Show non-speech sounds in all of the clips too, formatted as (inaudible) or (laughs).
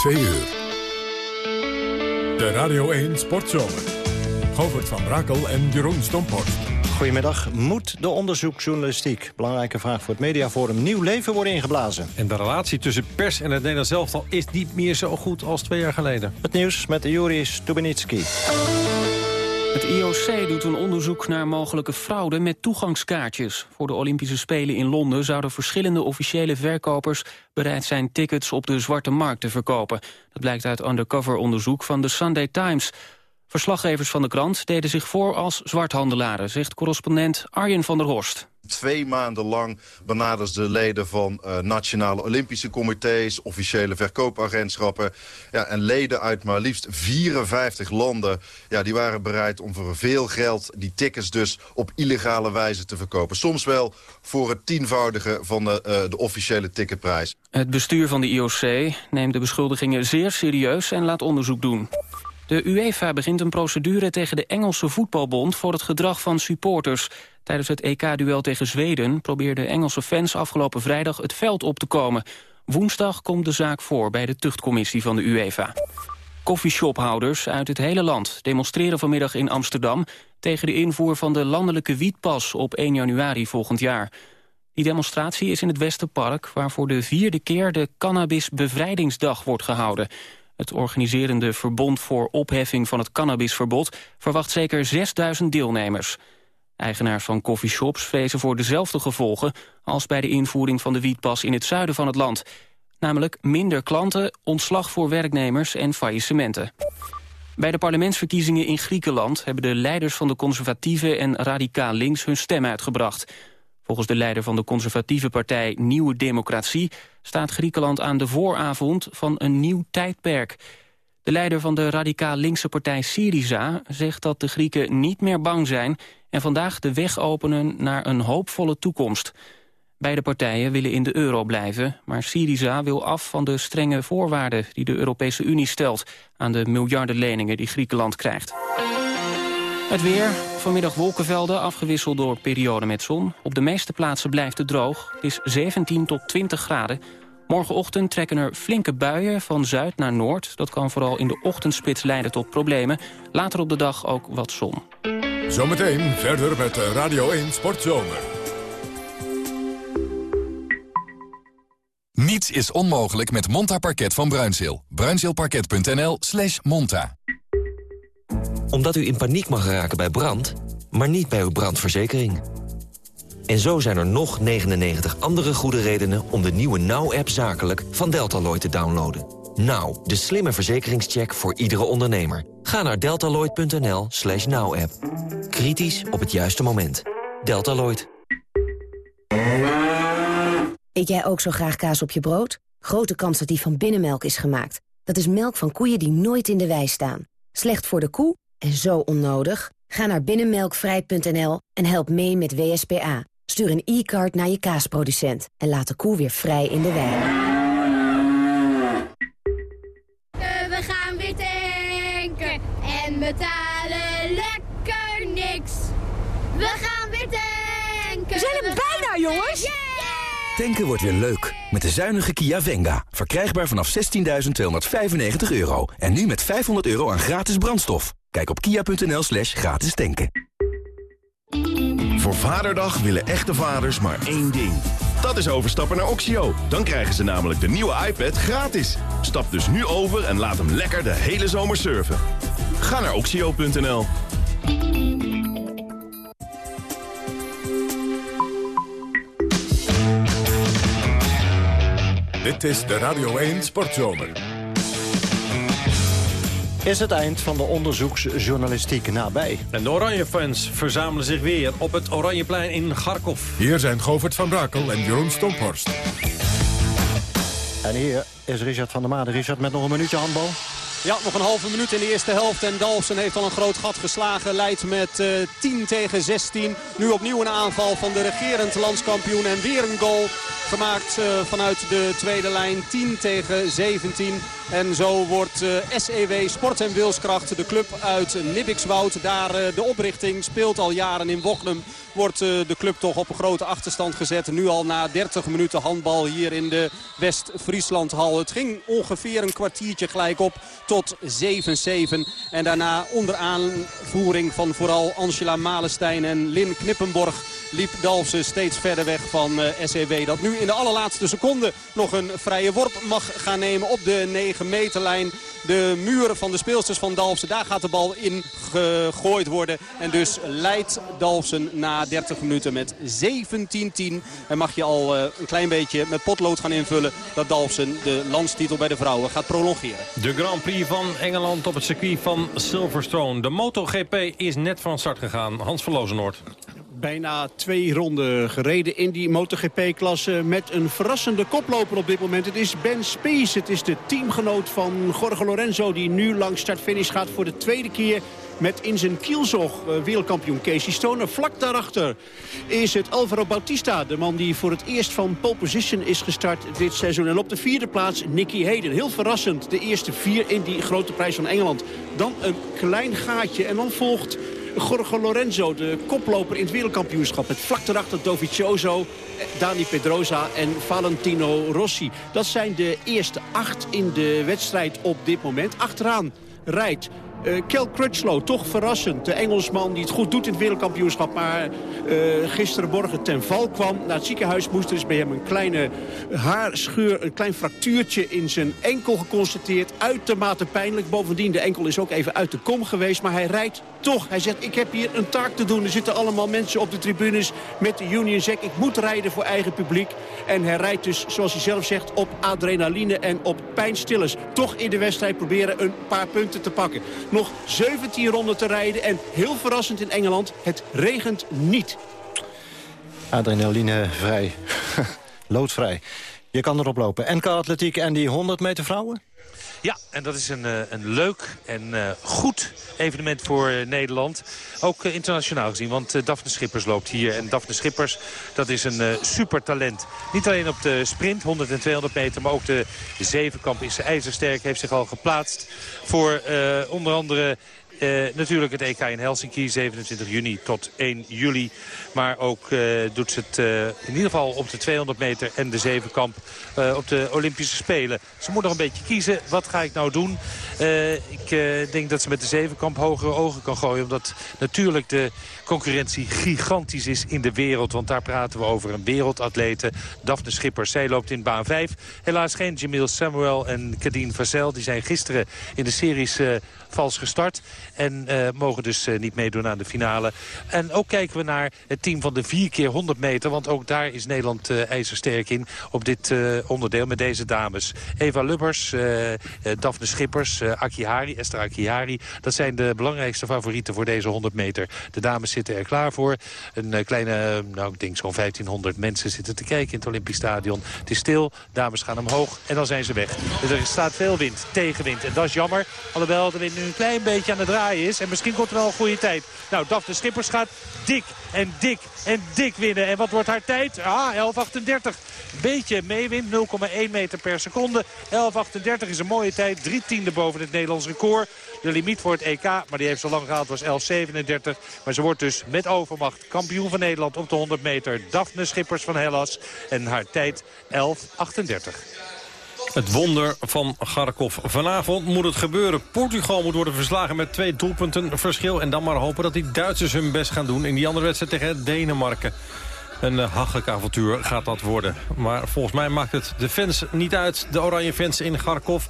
2 uur. De Radio 1 Sportzomer. Govert van Brakel en Jeroen Stomphorst. Goedemiddag. Moet de onderzoeksjournalistiek, belangrijke vraag voor het Mediaforum, nieuw leven worden ingeblazen? En de relatie tussen pers en het Nederlands elftal is niet meer zo goed als twee jaar geleden. Het nieuws met Juri Stubenitski. Het IOC doet een onderzoek naar mogelijke fraude met toegangskaartjes. Voor de Olympische Spelen in Londen zouden verschillende officiële verkopers bereid zijn tickets op de zwarte markt te verkopen. Dat blijkt uit undercover onderzoek van de Sunday Times. Verslaggevers van de krant deden zich voor als zwarthandelaren, zegt correspondent Arjen van der Horst. Twee maanden lang benaderden de leden van uh, nationale Olympische comité's... officiële verkoopagentschappen ja, en leden uit maar liefst 54 landen... Ja, die waren bereid om voor veel geld die tickets dus op illegale wijze te verkopen. Soms wel voor het tienvoudige van de, uh, de officiële ticketprijs. Het bestuur van de IOC neemt de beschuldigingen zeer serieus en laat onderzoek doen. De UEFA begint een procedure tegen de Engelse voetbalbond... voor het gedrag van supporters. Tijdens het EK-duel tegen Zweden probeerden Engelse fans afgelopen vrijdag het veld op te komen. Woensdag komt de zaak voor bij de tuchtcommissie van de UEFA. Coffeeshophouders uit het hele land demonstreren vanmiddag in Amsterdam... tegen de invoer van de landelijke wietpas op 1 januari volgend jaar. Die demonstratie is in het Westerpark... waar voor de vierde keer de Cannabisbevrijdingsdag wordt gehouden... Het organiserende Verbond voor Opheffing van het Cannabisverbod... verwacht zeker 6000 deelnemers. Eigenaars van coffeeshops vrezen voor dezelfde gevolgen... als bij de invoering van de wietpas in het zuiden van het land. Namelijk minder klanten, ontslag voor werknemers en faillissementen. Bij de parlementsverkiezingen in Griekenland... hebben de leiders van de conservatieve en radicaal links hun stem uitgebracht... Volgens de leider van de conservatieve partij Nieuwe Democratie... staat Griekenland aan de vooravond van een nieuw tijdperk. De leider van de radicaal linkse partij Syriza zegt dat de Grieken niet meer bang zijn... en vandaag de weg openen naar een hoopvolle toekomst. Beide partijen willen in de euro blijven... maar Syriza wil af van de strenge voorwaarden die de Europese Unie stelt... aan de miljarden leningen die Griekenland krijgt. Het weer, vanmiddag wolkenvelden, afgewisseld door perioden met zon. Op de meeste plaatsen blijft het droog. Het is 17 tot 20 graden. Morgenochtend trekken er flinke buien van zuid naar noord. Dat kan vooral in de ochtendspits leiden tot problemen. Later op de dag ook wat zon. Zometeen verder met Radio 1 Sportzomer. Niets is onmogelijk met Monta Parket van Bruinzeel. Bruinzeelparket.nl slash monta omdat u in paniek mag raken bij brand, maar niet bij uw brandverzekering. En zo zijn er nog 99 andere goede redenen om de nieuwe Now-app zakelijk van Deltaloid te downloaden. Now, de slimme verzekeringscheck voor iedere ondernemer. Ga naar deltaloid.nl slash now-app. Kritisch op het juiste moment. Deltaloid. Eet jij ook zo graag kaas op je brood? Grote kans dat die van binnenmelk is gemaakt. Dat is melk van koeien die nooit in de wei staan. Slecht voor de koe en zo onnodig? Ga naar binnenmelkvrij.nl en help mee met WSPA. Stuur een e-card naar je kaasproducent en laat de koe weer vrij in de wei. We gaan weer tanken en betalen lekker niks. We gaan weer tanken. We zijn er bijna, jongens! Tanken wordt weer leuk met de zuinige Kia Venga. Verkrijgbaar vanaf 16.295 euro. En nu met 500 euro aan gratis brandstof. Kijk op kia.nl slash gratis tanken. Voor Vaderdag willen echte vaders maar één ding. Dat is overstappen naar Oxio. Dan krijgen ze namelijk de nieuwe iPad gratis. Stap dus nu over en laat hem lekker de hele zomer surfen. Ga naar oxio.nl. Dit is de Radio 1 Sportzomer. Is het eind van de onderzoeksjournalistiek nabij? En de Oranje-fans verzamelen zich weer op het Oranjeplein in Garkov. Hier zijn Govert van Brakel en Jeroen Stomphorst. En hier is Richard van der Maden. Richard met nog een minuutje handbal. Ja, nog een halve minuut in de eerste helft. En Dalfsen heeft al een groot gat geslagen. Leidt met uh, 10 tegen 16. Nu opnieuw een aanval van de regerend landskampioen. En weer een goal gemaakt vanuit de tweede lijn. 10 tegen 17. En zo wordt SEW Sport en Wilskracht, de club uit Nibbikswoud. Daar de oprichting speelt al jaren in Wochnum wordt eh, de club toch op een grote achterstand gezet. Nu al na 30 minuten handbal hier in de West-Frieslandhal. Het ging ongeveer een kwartiertje gelijk op tot 7-7. En daarna onder aanvoering van vooral Angela Malenstein en Lin Knippenborg liep Dalfsen steeds verder weg van eh, SEW. Dat nu in de allerlaatste seconde nog een vrije worp mag gaan nemen op de 9 meterlijn. De muur van de speelsters van Dalfsen, daar gaat de bal in gegooid worden. En dus leidt Dalfsen na 30 minuten met 17-10. En mag je al uh, een klein beetje met potlood gaan invullen dat Dalfsen de landstitel bij de vrouwen gaat prolongeren. De Grand Prix van Engeland op het circuit van Silverstone. De MotoGP is net van start gegaan. Hans van Lozenoord bijna twee ronden gereden in die MotoGP-klasse... met een verrassende koploper op dit moment. Het is Ben Spies, het is de teamgenoot van Jorge Lorenzo... die nu langs start-finish gaat voor de tweede keer met in zijn kielzog eh, wereldkampioen Casey Stoner. Vlak daarachter is het Alvaro Bautista. De man die voor het eerst van pole position is gestart dit seizoen. En op de vierde plaats Nicky Hayden. Heel verrassend de eerste vier in die grote prijs van Engeland. Dan een klein gaatje en dan volgt Jorge Lorenzo, de koploper in het wereldkampioenschap. Met vlak daarachter Dovizioso, Dani Pedrosa en Valentino Rossi. Dat zijn de eerste acht in de wedstrijd op dit moment. Achteraan rijdt uh, Kel Crutchlow, toch verrassend. De Engelsman die het goed doet in het wereldkampioenschap. Maar uh, gisteren morgen ten val kwam. Naar het ziekenhuis moest er is bij hem een kleine haarscheur, een klein fractuurtje in zijn enkel geconstateerd. Uitermate pijnlijk. Bovendien, de enkel is ook even uit de kom geweest. Maar hij rijdt toch. Hij zegt, ik heb hier een taak te doen. Er zitten allemaal mensen op de tribunes met de Union Jack. Ik moet rijden voor eigen publiek. En hij rijdt dus, zoals hij zelf zegt, op adrenaline en op pijnstillers. Toch in de wedstrijd proberen een paar punten te pakken. Nog 17 ronden te rijden en heel verrassend in Engeland, het regent niet. Adrenaline vrij. (laughs) Loodvrij. Je kan erop lopen. NK Atletiek en die 100 meter vrouwen? Ja, en dat is een, eh, een leuk en uh, goed evenement voor uh, Nederland. Ook internationaal gezien, want Daphne Schippers loopt hier. En Daphne Schippers, dat is een super talent. Niet alleen op de sprint, 100 en 200 meter, maar ook de zevenkamp is ijzersterk. Heeft zich al geplaatst voor onder andere natuurlijk het EK in Helsinki, 27 juni tot 1 juli. Maar ook uh, doet ze het uh, in ieder geval op de 200 meter en de zevenkamp op de Olympische Spelen. Ze moet nog een beetje kiezen. Wat ga ik nou doen? ik denk dat ze met de zevenkamp hogere ogen kan gooien. Omdat natuurlijk de concurrentie gigantisch is in de wereld. Want daar praten we over een wereldatlete. Daphne Schippers, zij loopt in baan 5. Helaas geen Jamil Samuel en Kadine Vazel. Die zijn gisteren in de series vals gestart. En mogen dus niet meedoen aan de finale. En ook kijken we naar het team van de 4 keer 100 meter. Want ook daar is Nederland uh, ijzersterk in op dit onderdeel met deze dames. Eva Lubbers, Daphne Schippers, Akihari, Esther Akihari. Dat zijn de belangrijkste favorieten voor deze 100 meter. De dames zitten er klaar voor. Een kleine, nou ik denk zo'n 1500 mensen zitten te kijken in het Olympisch Stadion. Het is stil, dames gaan omhoog en dan zijn ze weg. Er staat veel wind, tegenwind. En dat is jammer. Alhoewel de wind nu een klein beetje aan het draaien is. En misschien komt er wel een goede tijd. Nou, Daphne Schippers gaat dik en dik en dik winnen. En wat wordt haar tijd? Ah, 11.38. Beetje meewind, 0,1 meter per seconde. 11.38 is een mooie tijd. Drie tiende boven het Nederlands record. De limiet voor het EK, maar die heeft zo lang gehaald, was 11.37. Maar ze wordt dus met overmacht kampioen van Nederland op de 100 meter. Daphne Schippers van Hellas. En haar tijd 11.38. Het wonder van Garkov. Vanavond moet het gebeuren. Portugal moet worden verslagen met twee doelpunten verschil. En dan maar hopen dat die Duitsers hun best gaan doen... in die andere wedstrijd tegen Denemarken. Een uh, hachelijk avontuur gaat dat worden. Maar volgens mij maakt het de fans niet uit, de oranje fans in Garkov.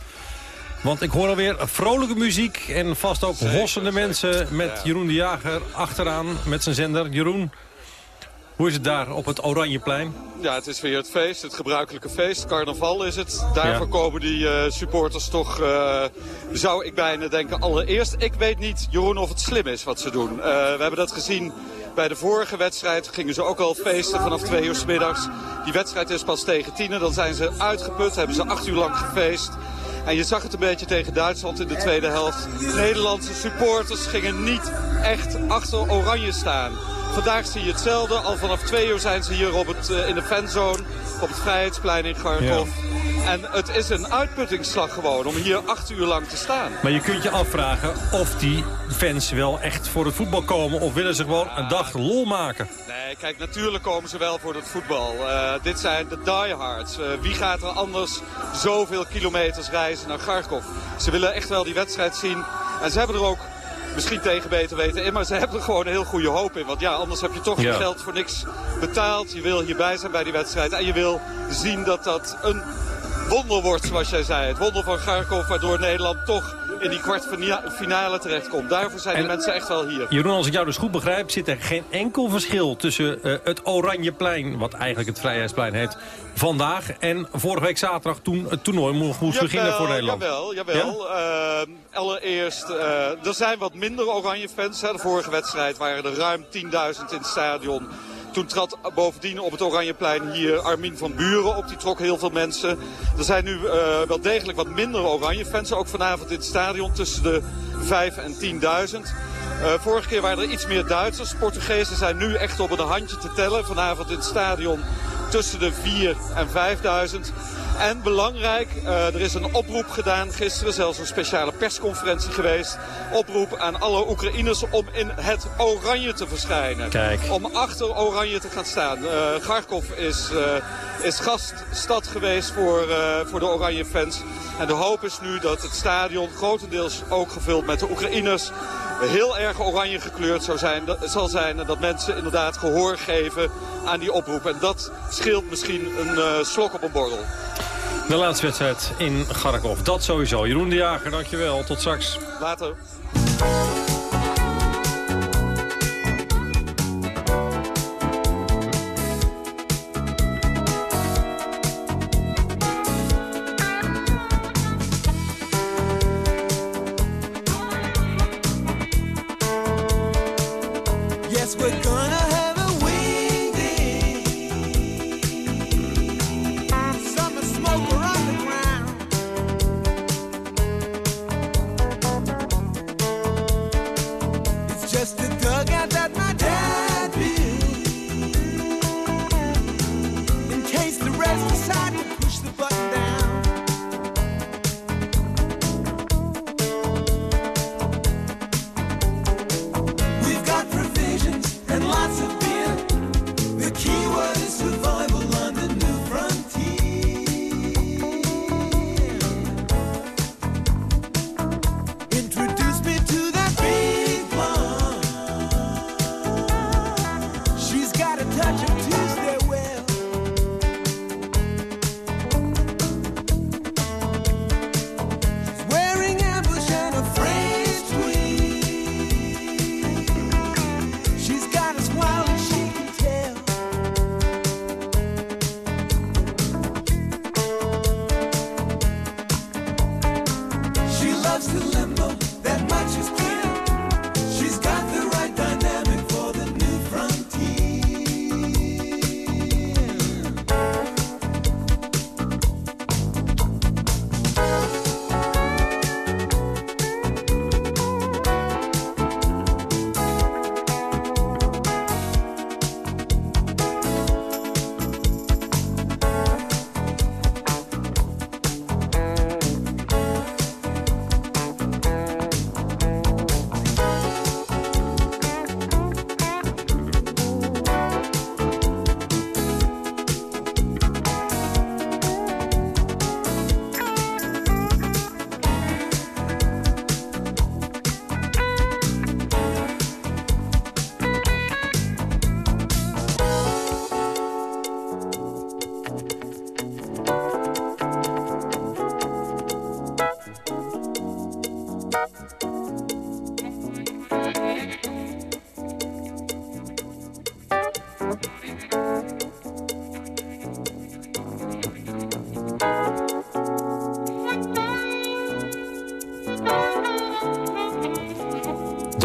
Want ik hoor alweer vrolijke muziek en vast ook hossende mensen... met Jeroen de Jager achteraan met zijn zender. Jeroen, hoe is het daar op het Oranjeplein? Ja, het is weer het feest, het gebruikelijke feest. Carnaval is het. Daarvoor komen die uh, supporters toch, uh, zou ik bijna denken. Allereerst, ik weet niet, Jeroen, of het slim is wat ze doen. Uh, we hebben dat gezien bij de vorige wedstrijd. Gingen ze ook al feesten vanaf twee uur s middags. Die wedstrijd is pas tegen tienen. Dan zijn ze uitgeput, hebben ze acht uur lang gefeest. En je zag het een beetje tegen Duitsland in de tweede helft. Nederlandse supporters gingen niet echt achter Oranje staan. Vandaag zie je hetzelfde. Al vanaf twee uur zijn ze hier op het, uh, in de fanzone. op het Vrijheidsplein in Kharkov. En het is een uitputtingsslag gewoon om hier acht uur lang te staan. Maar je kunt je afvragen of die fans wel echt voor het voetbal komen... of willen ze gewoon een dag lol maken? Nee, kijk, natuurlijk komen ze wel voor het voetbal. Uh, dit zijn de diehards. Uh, wie gaat er anders zoveel kilometers reizen naar Kharkov? Ze willen echt wel die wedstrijd zien. En ze hebben er ook misschien tegen beter weten in. Maar ze hebben er gewoon een heel goede hoop in. Want ja, anders heb je toch ja. geld voor niks betaald. Je wil hierbij zijn bij die wedstrijd. En je wil zien dat dat een wonder wordt, zoals jij zei. Het wonder van Garkov, waardoor Nederland toch in die kwartfinale terechtkomt. Daarvoor zijn de mensen echt wel hier. Jeroen, als ik jou dus goed begrijp, zit er geen enkel verschil tussen uh, het Oranjeplein, wat eigenlijk het Vrijheidsplein heet, vandaag en vorige week zaterdag toen het toernooi moest jawel, beginnen voor Nederland. Jawel, jawel. Ja? Uh, allereerst, uh, er zijn wat minder Oranje fans. Hè. De vorige wedstrijd waren er ruim 10.000 in het stadion. Toen trad bovendien op het Oranjeplein hier Armin van Buren op. Die trok heel veel mensen. Er zijn nu uh, wel degelijk wat minder Oranje fans. Ook vanavond in het stadion tussen de 5 en 10.000. Uh, vorige keer waren er iets meer Duitsers. Portugezen zijn nu echt op een handje te tellen. Vanavond in het stadion tussen de 4 en 5.000. En belangrijk, uh, er is een oproep gedaan gisteren, zelfs een speciale persconferentie geweest. Oproep aan alle Oekraïners om in het oranje te verschijnen. Kijk. Om achter oranje te gaan staan. Uh, Kharkov is, uh, is gaststad geweest voor, voor de oranje fans. En de hoop is nu dat het stadion grotendeels ook gevuld met de Oekraïners heel erg oranje gekleurd zou zijn, dat, zal zijn. En dat mensen inderdaad gehoor geven aan die oproep. En dat scheelt misschien een uh, slok op een borrel. De laatste wedstrijd in Garkov. Dat sowieso. Jeroen de Jager, dankjewel. Tot straks. Later.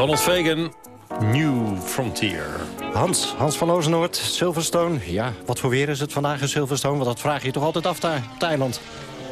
Donald Fagan, New Frontier. Hans, Hans van Oosnoord, Silverstone. Ja, wat voor weer is het vandaag in Silverstone? Want dat vraag je toch altijd af daar, eiland?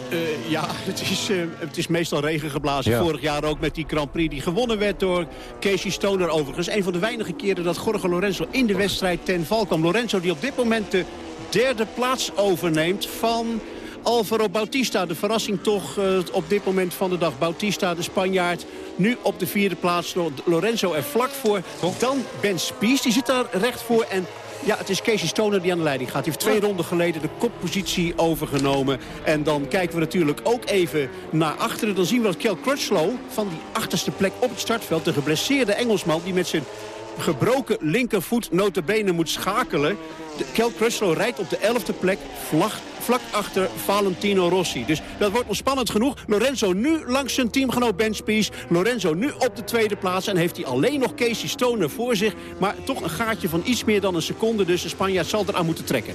Uh, ja, (laughs) het is, uh, het is meestal regen geblazen. Ja. Vorig jaar ook met die Grand Prix die gewonnen werd door Casey Stoner overigens. Een van de weinige keren dat Jorge Lorenzo in de wedstrijd ten val kwam. Lorenzo die op dit moment de derde plaats overneemt van Alvaro Bautista. De verrassing toch uh, op dit moment van de dag. Bautista, de Spanjaard, nu op de vierde plaats. Lorenzo er vlak voor. Dan Ben Spies, die zit daar recht voor. En ja, het is Casey Stoner die aan de leiding gaat. Hij heeft twee ronden geleden de koppositie overgenomen. En dan kijken we natuurlijk ook even naar achteren. Dan zien we dat Kel Crutchlow van die achterste plek op het startveld... de geblesseerde Engelsman die met zijn gebroken linkervoet notabene moet schakelen. Kel Crutchlow rijdt op de 11e plek vlag, vlak achter Valentino Rossi. Dus dat wordt nog spannend genoeg. Lorenzo nu langs zijn teamgenoot Ben Spies. Lorenzo nu op de tweede plaats. En heeft hij alleen nog Casey Stoner voor zich. Maar toch een gaatje van iets meer dan een seconde. Dus de Spanjaard zal eraan moeten trekken.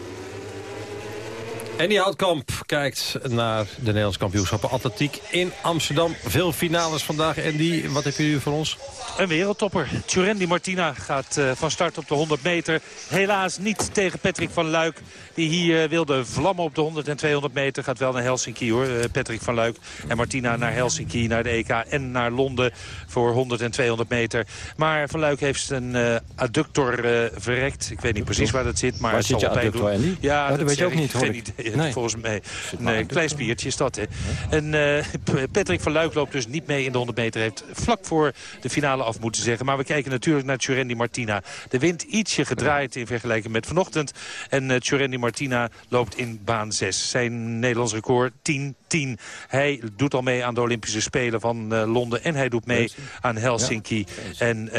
En die Houtkamp kijkt naar de Nederlandse kampioenschappen atletiek in Amsterdam. Veel finales vandaag. En die, wat heb je voor ons? Een wereldtopper. Turendi Martina gaat uh, van start op de 100 meter. Helaas niet tegen Patrick van Luik. Die hier uh, wilde vlammen op de 100 en 200 meter. Gaat wel naar Helsinki hoor. Uh, Patrick van Luik en Martina naar Helsinki, naar de EK en naar Londen voor 100 en 200 meter. Maar Van Luik heeft een adductor verrekt. Ik weet niet precies waar dat zit. Maar waar zit je adductor, Andy? Ja, oh, dat, dat weet je ook niet. Geen Nee. Volgens mij. Een klein spiertje is dat. Hè. En (laughs) Patrick van Luik loopt dus niet mee in de 100 meter. Heeft vlak voor de finale af moeten zeggen. Maar we kijken natuurlijk naar Tjurendi Martina. De wind ietsje gedraaid in vergelijking met vanochtend. En uh, Martina loopt in baan 6. Zijn Nederlands record 10-10. Hij doet al mee aan de Olympische Spelen van uh, Londen. En hij doet mee aan Helsinki. En uh,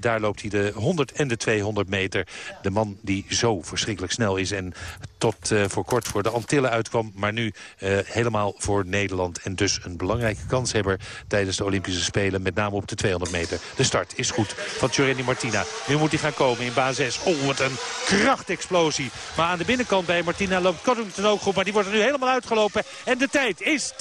daar loopt hij de 100 en de 200 meter. De man die zo verschrikkelijk snel is. En tot uh, voor kort voor de Antillen uitkwam. Maar nu uh, helemaal voor Nederland. En dus een belangrijke kanshebber tijdens de Olympische Spelen. Met name op de 200 meter. De start is goed van Tjurini Martina. Nu moet hij gaan komen in baan 6. Oh, wat een krachtexplosie. Maar aan de binnenkant bij Martina loopt Codrington ook goed. Maar die wordt er nu helemaal uitgelopen. En de tijd is 10.22.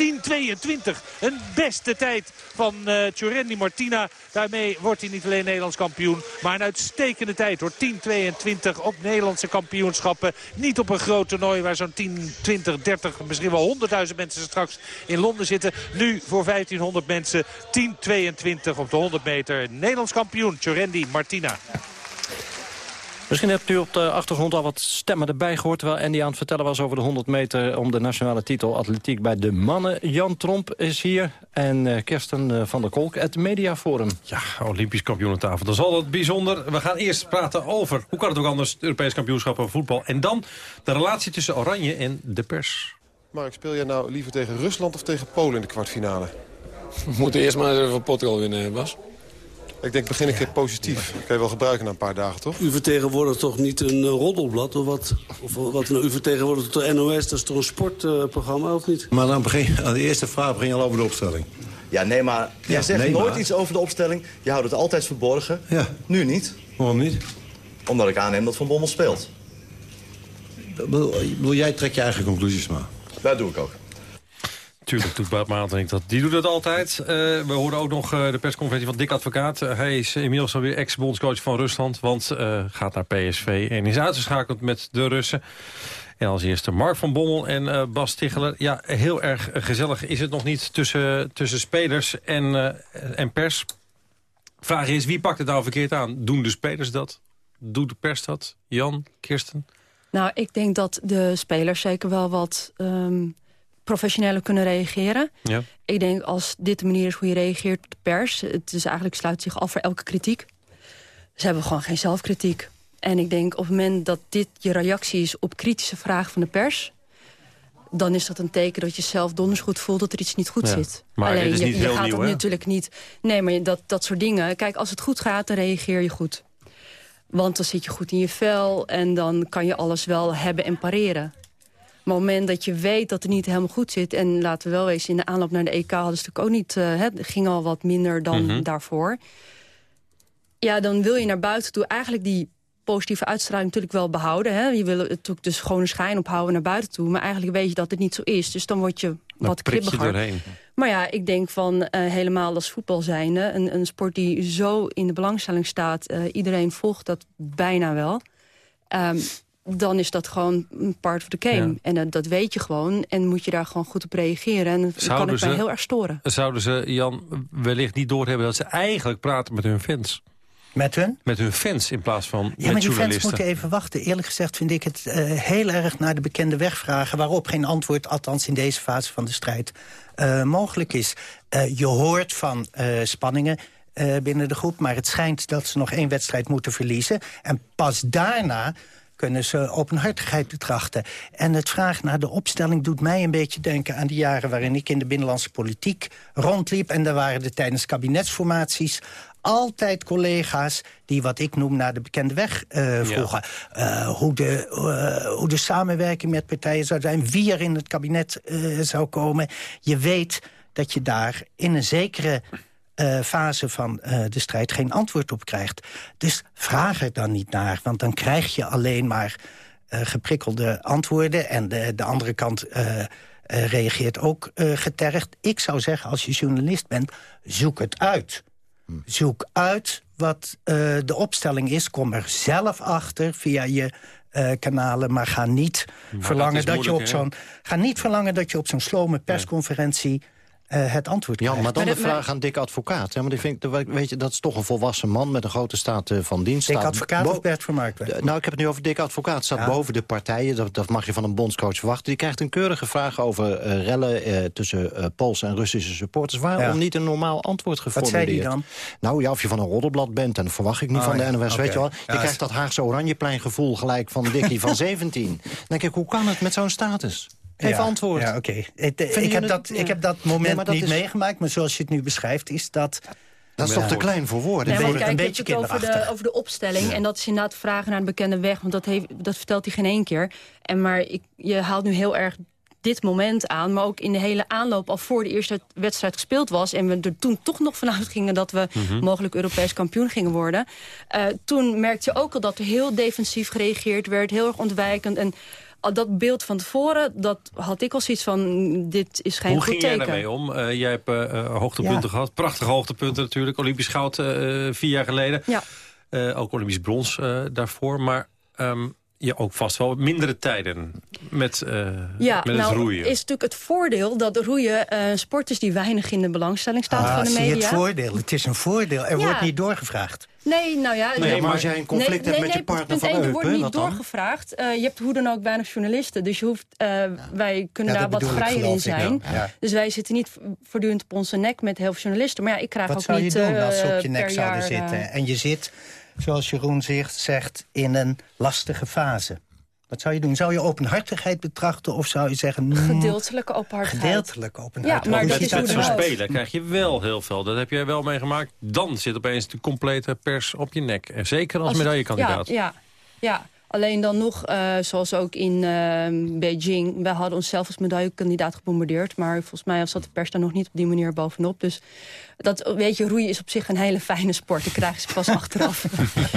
Een beste tijd van uh, Martina. Daarmee wordt hij niet alleen Nederlands kampioen. Maar een uitstekende tijd hoor. 10.22 op Nederlandse kampioenschappen. Niet op een groot toernooi waar zo'n 10, 20, 30, misschien wel 100.000 mensen straks in Londen zitten. Nu voor 1500 mensen 10.22 op de 100 meter. Nederlands kampioen Tjorendi Martina. Misschien hebt u op de achtergrond al wat stemmen erbij gehoord... terwijl Andy aan het vertellen was over de 100 meter... om de nationale titel atletiek bij de mannen. Jan Tromp is hier en uh, Kirsten uh, van der Kolk, het Mediaforum. Ja, Olympisch kampioenentafel. Dat is altijd bijzonder. We gaan eerst praten over, hoe kan het ook anders... het Europees kampioenschap van voetbal. En dan de relatie tussen Oranje en de pers. Mark, speel jij nou liever tegen Rusland of tegen Polen in de kwartfinale? We moeten eerst maar eens even van Portugal winnen, Bas. Ik denk, begin een keer positief. Dat kan je wel gebruiken na een paar dagen, toch? U vertegenwoordigt toch niet een uh, roddelblad? Of wat, of wat nou, u vertegenwoordigt de NOS, dat is toch een sportprogramma, uh, of niet? Maar dan begin, aan de eerste vraag begin je al over de opstelling. Ja, nee, maar jij zegt nooit iets over de opstelling. Je houdt het altijd verborgen. Ja. Nu niet. Waarom niet? Omdat ik aanneem dat Van Bommel speelt. Wil jij trek je eigen conclusies maar. Dat doe ik ook. Tuurlijk doet Bart Maatink dat. Die doet het altijd. Uh, we hoorden ook nog uh, de persconferentie van Dick Advocaat. Uh, hij is inmiddels alweer ex-bondscoach van Rusland. Want gaat naar PSV en is uitgeschakeld met de Russen. En als eerste Mark van Bommel en Bas Ticheler. Ja, heel erg gezellig is het nog niet tussen, tussen spelers en, en pers. Vraag is, wie pakt het nou verkeerd aan? Doen de spelers dat? Doet de pers dat? Jan, Kirsten? Nou, ik denk dat de spelers zeker wel wat... Um professioneler kunnen reageren. Ja. Ik denk als dit de manier is hoe je reageert op de pers... het is eigenlijk sluit zich af voor elke kritiek. Ze hebben gewoon geen zelfkritiek. En ik denk op het moment dat dit je reactie is op kritische vragen van de pers... dan is dat een teken dat je zelf donders goed voelt dat er iets niet goed zit. Maar Alleen, is niet je, je gaat nieuw, natuurlijk niet... Nee, maar dat, dat soort dingen... Kijk, als het goed gaat, dan reageer je goed. Want dan zit je goed in je vel en dan kan je alles wel hebben en pareren. Maar op het moment dat je weet dat het niet helemaal goed zit... en laten we wel eens in de aanloop naar de EK hadden ze natuurlijk ook niet... Uh, het ging al wat minder dan mm -hmm. daarvoor. Ja, dan wil je naar buiten toe eigenlijk die positieve uitstraling natuurlijk wel behouden. Hè? Je wil natuurlijk de schone schijn ophouden naar buiten toe. Maar eigenlijk weet je dat het niet zo is. Dus dan word je dan wat kribbiger. Maar ja, ik denk van uh, helemaal als voetbal zijnde... Een, een sport die zo in de belangstelling staat... Uh, iedereen volgt dat bijna wel... Um, dan is dat gewoon een part of the game. En uh, dat weet je gewoon. En moet je daar gewoon goed op reageren. En dat kan het mij heel erg storen. Zouden ze, Jan, wellicht niet doorhebben... dat ze eigenlijk praten met hun fans? Met hun? Met hun fans in plaats van Ja, met maar die fans moeten even wachten. Eerlijk gezegd vind ik het eh, heel erg naar de bekende weg vragen... waarop geen antwoord, althans in deze fase van de strijd, eh, mogelijk is. Eh, je hoort van eh, spanningen eh, binnen de groep... maar het schijnt dat ze nog één wedstrijd moeten verliezen. En pas daarna kunnen ze openhartigheid betrachten. En het vraag naar de opstelling doet mij een beetje denken... aan de jaren waarin ik in de binnenlandse politiek rondliep. En daar waren er tijdens kabinetsformaties altijd collega's die wat ik noem naar de bekende weg eh, vroegen. Eh, hoe, de, eh, hoe de samenwerking met partijen zou zijn, wie er in het kabinet zou komen. Je weet dat je daar in een zekere eh, fase van eh, de strijd geen antwoord op krijgt. Dus vraag er dan niet naar, want dan krijg je alleen maar eh, geprikkelde antwoorden... en de, de andere kant reageert ook eh, getergd. Ik zou zeggen, als je journalist bent, zoek het uit. Zoek uit wat eh, de opstelling is. Kom er zelf achter via je eh, kanalen, maar ga niet, verlangen dat je op zo'n ga niet verlangen dat je op zo'n slome persconferentie eh, het antwoord Ja, maar dan de vraag aan Dick Advocaat. Hè? Want ik vind, weet je, dat is toch een volwassen man met een grote staat eh, van dienst. Dick Staat Advocaat bo- of Bert van Markwijk? Nou, ik heb het nu over Dick Advocaat. Staat Ja. boven de partijen. Dat, dat mag je van een bondscoach verwachten. Die krijgt een keurige vraag over eh, rellen eh, tussen eh, Poolse en Russische supporters. Waarom Ja. niet een normaal antwoord Wat geformuleerd? zei die dan? Nou ja, of je van een roddelblad bent. En dat verwacht ik niet Oh, van de ja. NOS. Weet je wel? Je Ja, krijgt dat Haagse Oranjeplein gevoel gelijk van Dickie van (laughs) 17. Dan denk ik, hoe kan het met zo'n status? Geef Ja, antwoord. Ja, oké. Ik, ik, heb dat, ja. ik heb dat moment Nee, maar dat niet is- meegemaakt, maar zoals je het nu beschrijft, is dat... Dat is toch te klein voor woorden? Nee, Een want beetje- kijk, een je beetje het over de, over de opstelling. En dat is inderdaad vragen naar een bekende weg. Want dat, heeft, dat vertelt hij geen één keer. En maar ik, je haalt nu heel erg dit moment aan. Maar ook in de hele aanloop al voor de eerste wedstrijd gespeeld was. En we er toen toch nog vanuit gingen dat we Mhm. mogelijk Europees kampioen gingen worden. Eh, toen merkte je ook al dat er heel defensief gereageerd werd. Heel erg ontwijkend. En dat beeld van tevoren, dat had ik al zoiets van... dit is geen Hoe goed ging jij teken. daarmee om? Eh, jij hebt eh, eh, hoogtepunten Ja. gehad. Prachtige hoogtepunten natuurlijk. Olympisch goud eh, vier jaar geleden. Ja. Eh, ook Olympisch brons eh, daarvoor. Maar ehm, je ook vast wel mindere tijden met, eh, Ja, met nou het roeien. is natuurlijk het voordeel dat de roeien eh, een sport is die weinig in de belangstelling staat Ah, van de zie media. je het voordeel. Het is een voordeel. Er Ja. wordt niet doorgevraagd. Nee, nou ja... Nee, maar als jij een conflict nee, hebt nee, met je nee, partner van één, er Eupen, wordt niet wat doorgevraagd. Eh, je hebt hoe dan ook weinig journalisten. Dus je hoeft, eh, wij kunnen Ja, daar wat vrijer in zijn. ja. Ja. Dus wij zitten niet voortdurend op onze nek met heel veel journalisten. Maar ja, ik krijg Wat ook zou je niet doen als ze eh, op je nek zouden jaar, zitten? eh, En je zit, zoals Jeroen zegt, zegt, in een lastige fase. Wat zou je doen? Zou je openhartigheid betrachten of zou je zeggen... mm, gedeeltelijke openhartigheid. Gedeeltelijk openhartigheid. Ja, maar dat is dan ook. spelen krijg je wel heel veel. Dat heb jij wel meegemaakt. Dan zit opeens de complete pers op je nek. En zeker als, medaillekandidaat. Ja, ja, ja. Alleen dan nog, eh, zoals ook in eh, Beijing... wij hadden onszelf als medaillekandidaat gebombardeerd... maar volgens mij zat de pers daar nog niet op die manier bovenop. Dus dat, weet je, roeien is op zich een hele fijne sport. Dat krijgen ze pas achteraf.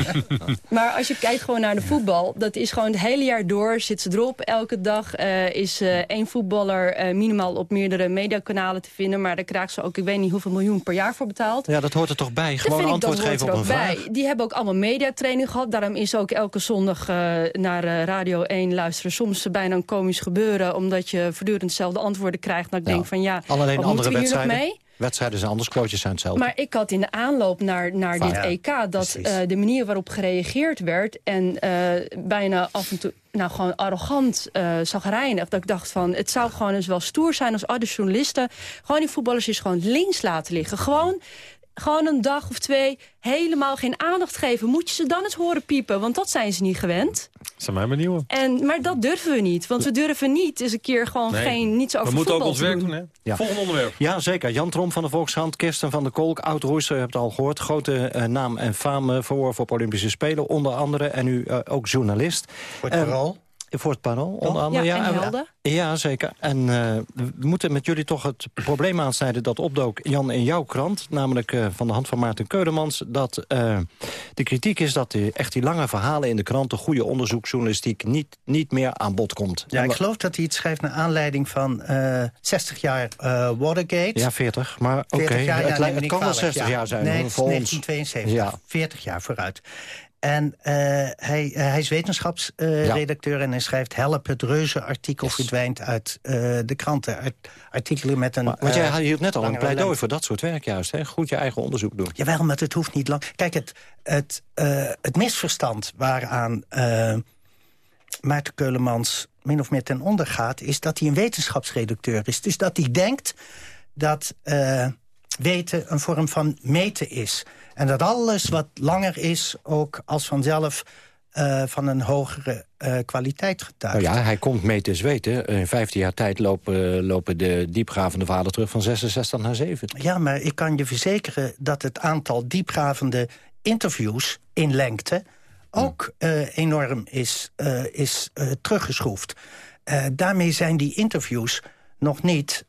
(laughs) maar als je kijkt gewoon naar de voetbal... dat is gewoon het hele jaar door, zit ze erop. Elke dag eh, is eh, één voetballer eh, minimaal op meerdere mediakanalen te vinden... maar daar krijgen ze ook, ik weet niet hoeveel miljoen per jaar voor betaald. Ja, dat hoort er toch bij. Dat Gewoon vind ik, antwoord dat hoort geven er op een vraag. bij. Die hebben ook allemaal mediatraining gehad. Daarom is ook elke zondag naar Radio 1 luisteren soms bijna een komisch gebeuren. Omdat je voortdurend dezelfde antwoorden krijgt. Dat ik denk van ja, Alleen wat andere moeten we hier nog wedstrijden. mee? Wedstrijden zijn anders, klootjes zijn hetzelfde. Maar ik had in de aanloop naar, naar dit Ja, EK... dat eh, de manier waarop gereageerd werd... en eh, bijna af en toe nou, gewoon arrogant, uh, zagrijnig... dat ik dacht van, het zou gewoon eens wel stoer zijn... als alle journalisten gewoon die voetballers eens gewoon links laten liggen. Gewoon gewoon een dag of twee helemaal geen aandacht geven. Moet je ze dan eens horen piepen? Want dat zijn ze niet gewend. Dat zijn mij benieuwen. En, maar dat durven we niet. Want we durven niet eens een keer gewoon Nee. geen, niets over We moeten ook voetbal ons werk doen. doen, hè? Volgende onderwerp. Ja, zeker. Jan Trom van de Volkskrant, Kirsten van der Kolk, oud-roeister, je hebt het al gehoord. Grote eh, naam en faam eh, verworven op Olympische Spelen, onder andere. En nu eh, ook journalist. Voor het Eh, Parool? Voor het Parool, onder andere. Ja, en en- Helden. Ja, zeker. En eh, we moeten met jullie toch het probleem aansnijden dat opdook, Jan, in jouw krant. Namelijk eh, van de hand van Maarten Keudemans. Dat eh, de kritiek is dat die, echt die lange verhalen in de krant... de goede onderzoeksjournalistiek niet, niet meer aan bod komt. Ja, En ik geloof dat hij het schrijft naar aanleiding van eh 60 jaar eh, Watergate. Ja, 40. Maar oké, 40 jaar, ja, het, het kan wel kwalijk, 60 ja. jaar zijn Nee, het is voor ons. 1972. Ja. 40 jaar vooruit. En uh, hij, uh, hij is wetenschapsredacteur uh, ja. en hij schrijft... help, het reuzenartikel yes. verdwijnt uit de kranten. Art artikelen met een... Maar, want jij hield net al een pleidooi voor dat soort werk juist. Hè? Goed je eigen onderzoek doen. Jawel, maar het hoeft niet lang. Kijk, het, het, het misverstand waaraan Maarten Keulemans min of meer ten onder gaat... is dat hij een wetenschapsredacteur is. Dus dat hij denkt dat weten een vorm van meten is... En dat alles wat langer is ook als vanzelf uh, van een hogere uh, kwaliteit getuigt. Nou ja, hij komt mee te zweten. In 15 jaar tijd lopen, lopen de diepgravende verhalen terug van 66 naar 70. Ja, maar ik kan je verzekeren dat het aantal diepgravende interviews in lengte... ook uh, enorm is, is teruggeschroefd. daarmee zijn die interviews nog niet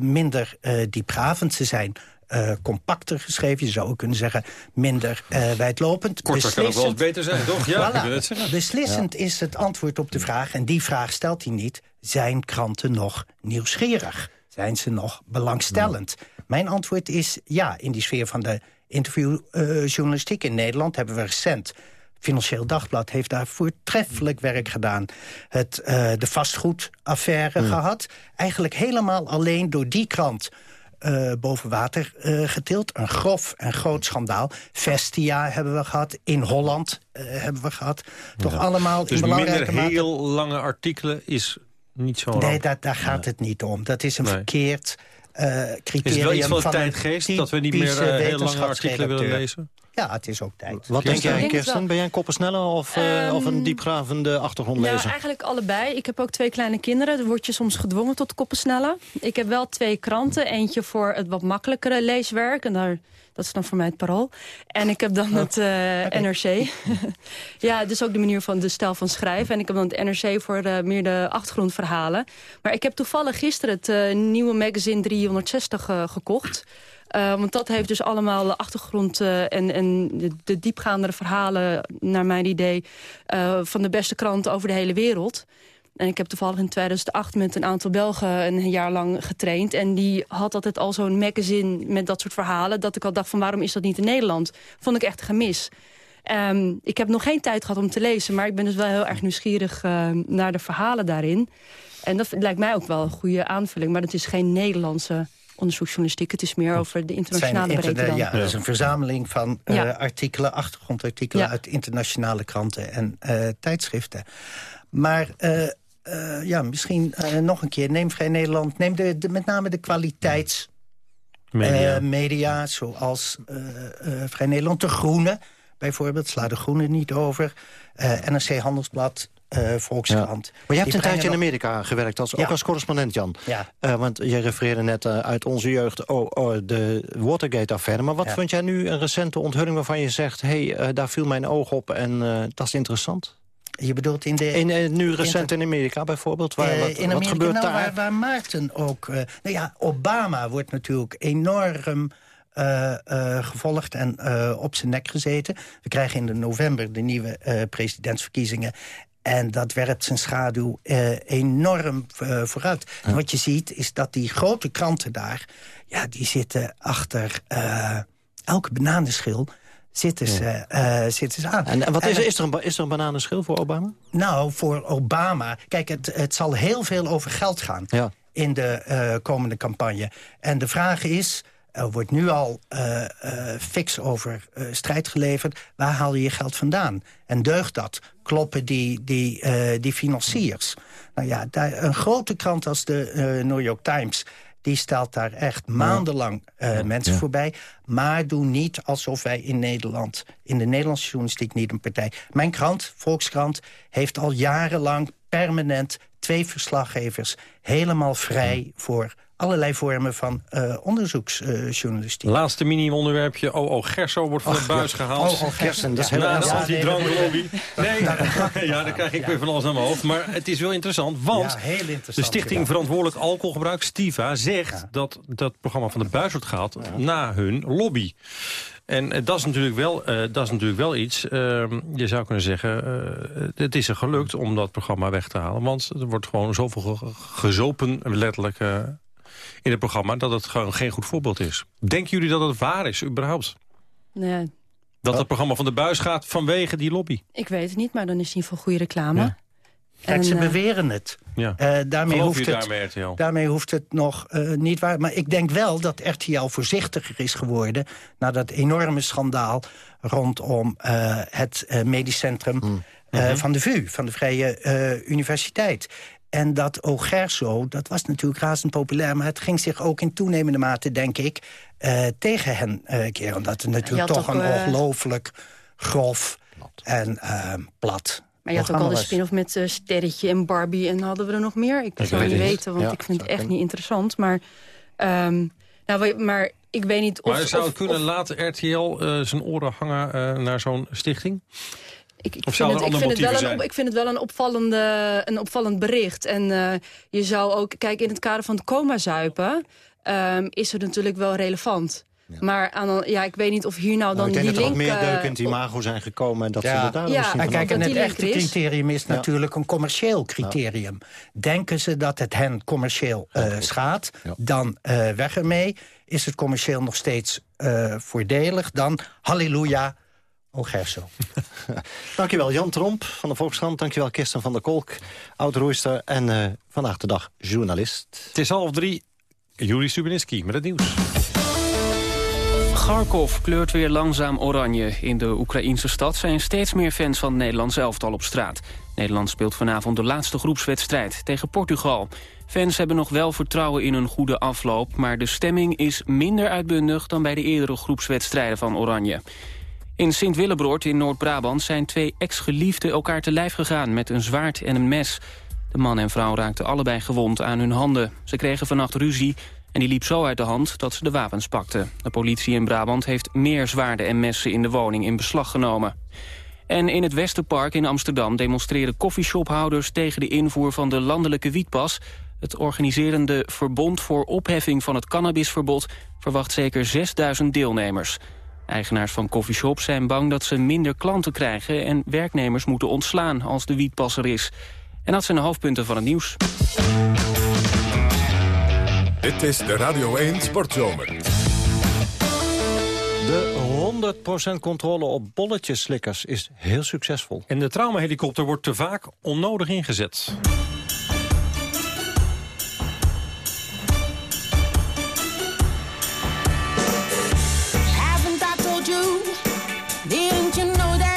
minder diepgravend. Ze zijn uh, compacter geschreven. Je zou ook kunnen zeggen minder uh, wijdlopend. Korter kan ook wel eens beter zijn, toch? Ja, voilà. het zeggen. Beslissend ja. is het antwoord op de vraag, en die vraag stelt hij niet... zijn kranten nog nieuwsgierig? Zijn ze nog belangstellend? Mijn antwoord is ja. In die sfeer van de interviewjournalistiek uh, in Nederland... hebben we recent Financieel Dagblad heeft daar voortreffelijk werk gedaan. Het, uh, de vastgoedaffaire gehad. Eigenlijk helemaal alleen door die krant uh, boven water uh, getild. Een grof en groot schandaal. Vestia hebben we gehad. In Holland uh, hebben we gehad. Toch ja. allemaal dus in belangrijke minder heel lange artikelen is niet zo Nee, daar, daar gaat nee. het niet om. Dat is een nee. verkeerd criterium. Is het wel iets van tijdgeest dat we niet meer heel lange artikelen willen lezen? Ja, het is ook tijd. Wat denk jij, Kirsten? Ben jij een koppensneller of, uh, um, of een diepgravende achtergrondlezer? Nou, eigenlijk allebei. Ik heb ook twee kleine kinderen. Dan word je soms gedwongen tot koppensnellen. Ik heb wel twee kranten. Eentje voor het wat makkelijkere leeswerk. En daar, dat is dan voor mij het parool. En ik heb dan oh. het uh, okay. NRC. (laughs) ja, dus ook de manier van de stijl van schrijven. En ik heb dan het NRC voor uh, meer de achtergrondverhalen. Maar ik heb toevallig gisteren het nieuwe magazine 360 gekocht... Uh, want dat heeft dus allemaal de achtergrond uh, en, en de, de diepgaandere verhalen... naar mijn idee, uh, van de beste kranten over de hele wereld. En ik heb toevallig in 2008 met een aantal Belgen een jaar lang getraind. En die had altijd al zo'n magazine met dat soort verhalen... dat ik al dacht van waarom is dat niet in Nederland? Vond ik echt gemis. Um, ik heb nog geen tijd gehad om te lezen... maar ik ben dus wel heel erg nieuwsgierig naar de verhalen daarin. En dat lijkt mij ook wel een goede aanvulling. Maar dat is geen Nederlandse onderzoeksjournalistiek. Het is meer over de internationale breedte dan. Ja, dat is een verzameling van uh, ja. artikelen, achtergrondartikelen... Ja. uit internationale kranten en uh, tijdschriften. Maar uh, ja, misschien nog een keer, neem Vrij Nederland... neem de, de, met name de kwaliteits... Media. media zoals Vrij Nederland, De Groene bijvoorbeeld. Sla De Groene niet over. NRC Handelsblad, uh, Volkskrant. Ja. Maar je hebt een tijdje in Amerika gewerkt, als, ja. ook als correspondent, Jan. Ja. Uh, want je refereerde net uh, uit onze jeugd oh, oh, de Watergate-affaire. Maar wat vond jij nu een recente onthulling waarvan je zegt... hé, hey, daar viel mijn oog op en dat is interessant? Je bedoelt in de... In, nu recent in, Amerika bijvoorbeeld? Waar, wat, in Amerika, wat gebeurt nou, daar? Waar, waar Maarten ook... nou ja, Obama wordt natuurlijk enorm... Uh, uh, gevolgd en uh, op zijn nek gezeten. We krijgen in de november de nieuwe presidentsverkiezingen. En dat werpt zijn schaduw uh, enorm uh, vooruit. Ja. En wat je ziet is dat die grote kranten daar... ja, die zitten achter uh, elke bananenschil... Zitten ze, ja. zitten ze aan. En, en wat is, is, er een, is er een bananenschil voor Obama? Nou, voor Obama... Kijk, het, het zal heel veel over geld gaan... Ja. in de komende campagne. En de vraag is... Er wordt nu al uh, uh, fix over uh, strijd geleverd. Waar haal je je geld vandaan? En deugt dat? Kloppen die, die, die financiers? Nou ja, daar, een grote krant als de New York Times... die stelt daar echt maandenlang ja. mensen ja. voorbij. Maar doe niet alsof wij in Nederland... in de Nederlandse journalistiek niet een partij... Mijn krant, Volkskrant, heeft al jarenlang permanent... twee verslaggevers helemaal vrij voor allerlei vormen van uh, onderzoeksjournalistiek. Uh, Laatste mini-onderwerpje. Oh, oh, Gerso wordt van de buis gehaald. Oh, oh Gersen, dat is heel erg. Ja, die dranklobby. Nee, ja, dan (laughs) krijg ik ja. weer van alles aan mijn hoofd. Maar het is wel interessant, want ja, heel interessant de Stichting gedaan. Verantwoordelijk Alcoholgebruik, Stiva, zegt dat dat programma van de buis wordt gehaald na hun lobby. En uh, dat, is natuurlijk wel, uh, dat is natuurlijk wel iets, uh, je zou kunnen zeggen... uh, het is er gelukt om dat programma weg te halen. Want er wordt gewoon zoveel ge gezopen, letterlijk, uh, in het programma... dat het gewoon geen goed voorbeeld is. Denken jullie dat het waar is, überhaupt? Nee. Dat het programma van de buis gaat vanwege die lobby. Ik weet het niet, maar dan is het in ieder geval goede reclame. Kijk, ze En, eh, beweren het. Ja. Eh, daarmee, Geloof hoeft het, daarmee, RTL? daarmee hoeft het nog eh, niet waar. Maar ik denk wel dat RTL voorzichtiger is geworden... na dat enorme schandaal rondom eh, het eh, medisch centrum Mm. eh, Mhm. van de VU, van de Vrije eh, Universiteit. En dat Ogerso, dat was natuurlijk razend populair... maar het ging zich ook in toenemende mate, denk ik, eh, tegen hen eh, keren. Omdat het natuurlijk toch ook, een ongelooflijk grof en plat Maar je had ook al de spin-off met eh, Sterretje en Barbie. En hadden we er nog meer? Ik, Ik zou weet niet het niet. weten, want Ja, ik vind het echt kunnen. niet interessant. Maar, ehm, nou, maar ik weet niet of... maar zou het of- kunnen of- laten RTL eh, zijn oren hangen eh, naar zo'n stichting? Ik, ik, Of vind het, ik, andere vind het wel een, ik vind het wel een, opvallende, een opvallend bericht. En eh, je zou ook... Kijk, in het kader van het coma-zuipen... ehm, is het natuurlijk wel relevant. Maar aan, ja, ik weet niet of hier nou dan Nou, ik denk die dat er link... ook meer eh, deuken in het imago zijn gekomen... en dat ze Ja, er daar Ja, misschien en kijk, en het die link echte er criterium is Ja. natuurlijk een commercieel criterium. Denken ze dat het hen commercieel eh, schaadt, dan eh, weg ermee. Is het commercieel nog steeds eh, voordelig, dan halleluja, Ogerso. (laughs) Dankjewel Jan Tromp van de Volkskrant. Dankjewel Kirsten van der Kolk, oud-roeister en eh, vandaag de dag journalist. Het is half drie. Juri Stubenitski met het nieuws. Kharkov kleurt weer langzaam oranje. In de Oekraïnse stad zijn steeds meer fans van Nederlands elftal op straat. Nederland speelt vanavond de laatste groepswedstrijd tegen Portugal. Fans hebben nog wel vertrouwen in een goede afloop... maar de stemming is minder uitbundig dan bij de eerdere groepswedstrijden van Oranje. In Sint-Willebroord in Noord-Brabant zijn twee ex-geliefden elkaar te lijf gegaan... met een zwaard en een mes. De man en vrouw raakten allebei gewond aan hun handen. Ze kregen vannacht ruzie en die liep zo uit de hand dat ze de wapens pakten. De politie in Brabant heeft meer zwaarden en messen in de woning in beslag genomen. En in het Westerpark in Amsterdam demonstreren koffieshophouders... tegen de invoer van de landelijke wietpas. Het organiserende Verbond voor Opheffing van het Cannabisverbod... verwacht zeker 6000 deelnemers. Eigenaars van koffieshops zijn bang dat ze minder klanten krijgen... en werknemers moeten ontslaan als de wietpas er is. En dat zijn de hoofdpunten van het nieuws. Dit is de Radio 1 Sportzomer. De 100% controle op bolletjeslikkers is heel succesvol. En de traumahelikopter wordt te vaak onnodig ingezet. Haven't I told you? Didn't you know that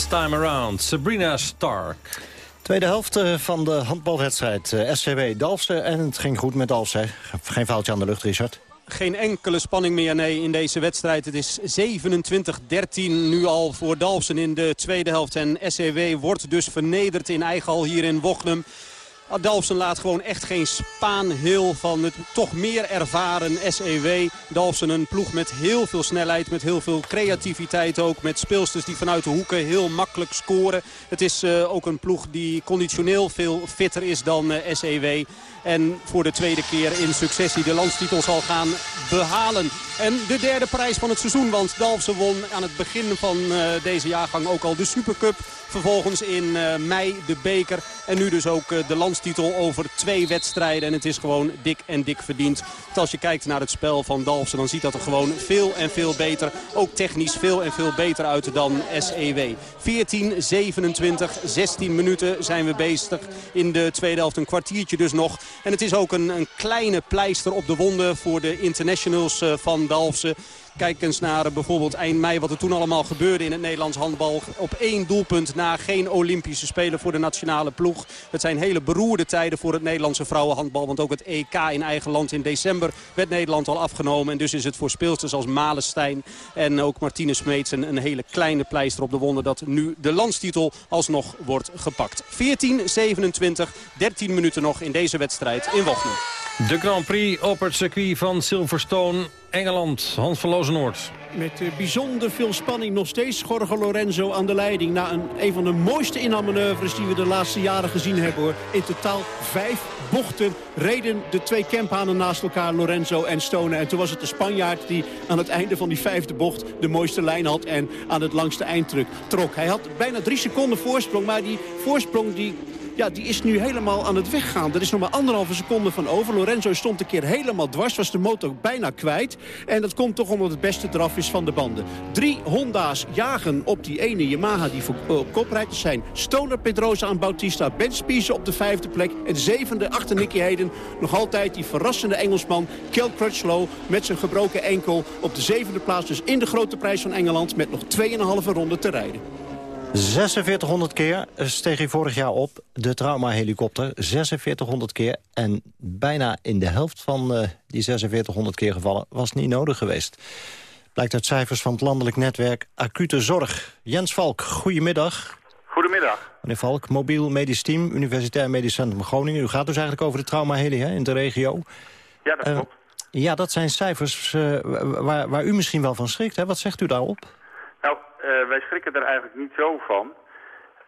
This time around, Sabrina Stark. Tweede helft eh, van de handbalwedstrijd eh, SCW Dalfsen. En het ging goed met Dalfsen. Geen foutje aan de lucht, Richard. Geen enkele spanning meer nee, in deze wedstrijd. Het is 27-13 nu al voor Dalfsen in de tweede helft. En SCW wordt dus vernederd in eigen hal hier in Wochnum. Dalfsen laat gewoon echt geen spaan heel van het toch meer ervaren SEW. Dalfsen een ploeg met heel veel snelheid, met heel veel creativiteit ook. Met speelsters die vanuit de hoeken heel makkelijk scoren. Het is eh, ook een ploeg die conditioneel veel fitter is dan eh, SEW. En voor de tweede keer in successie de landstitel zal gaan behalen. En de derde prijs van het seizoen. Want Dalfsen won aan het begin van eh, deze jaargang ook al de Supercup. Vervolgens in eh, mei de beker. En nu dus ook eh, de landstitel over twee wedstrijden. En het is gewoon dik en dik verdiend. Want als je kijkt naar het spel van Dalfsen, dan ziet dat er gewoon veel en veel beter. Ook technisch veel en veel beter uit dan SEW. 14, 27, 16 minuten zijn we bezig in de tweede helft. Een kwartiertje dus nog. En het is ook een, een kleine pleister op de wonden voor de internationals eh, van Dalfsen. Kijk eens naar eh, bijvoorbeeld eind mei wat er toen allemaal gebeurde in het Nederlands handbal. Op één doelpunt na geen Olympische Spelen voor de nationale ploeg. Het zijn hele beroerde tijden voor het Nederlandse vrouwenhandbal. Want ook het EK in eigen land in december werd Nederland al afgenomen. En dus is het voor speelsters als Malenstein en ook Martine Smeets een, hele kleine pleister op de wonden. Dat nu de landstitel alsnog wordt gepakt. 14, 27, 13 minuten nog in deze wedstrijd in Wochnum. De Grand Prix op het circuit van Silverstone, Engeland. Hans Lozenoord. Met eh, bijzonder veel spanning nog steeds Jorge Lorenzo aan de leiding. Na een, een van de mooiste inhaalmanoeuvres die we de laatste jaren gezien hebben. Hoor. In totaal vijf bochten reden de twee campanen naast elkaar, Lorenzo en Stone. En toen was het de Spanjaard die aan het einde van die vijfde bocht de mooiste lijn had en aan het langste eind trok. Hij had bijna drie seconden voorsprong, maar die voorsprong die ja, die is nu helemaal aan het weggaan. Er is nog maar anderhalve seconde van over. Lorenzo stond een keer helemaal dwars, was de motor bijna kwijt. En dat komt toch omdat het beste eraf is van de banden. Drie Honda's jagen op die ene Yamaha die voor, op kop rijdt. Dat zijn Stoner, Pedrosa en Bautista. Ben Spies op de vijfde plek. En de zevende achter Nicky Hayden. Nog altijd die verrassende Engelsman Kel Crutchlow met zijn gebroken enkel op de zevende plaats. Dus in de grote prijs van Engeland met nog 2,5 ronde te rijden. 4600 keer steeg hij vorig jaar op, de traumahelikopter. 4600 keer en bijna in de helft van uh, die 4600 keer gevallen was niet nodig geweest. Blijkt uit cijfers van het landelijk netwerk Acute Zorg. Jens Valk, goedemiddag. Goedemiddag. Meneer Valk, mobiel medisch team, Universitair Medisch Centrum Groningen. U gaat dus eigenlijk over de traumaheli hè, in de regio. Ja, dat klopt. Uh, ja, dat zijn cijfers uh, waar, waar u misschien wel van schrikt. Hè? Wat zegt u daarop? Nou, uh, wij schrikken er eigenlijk niet zo van.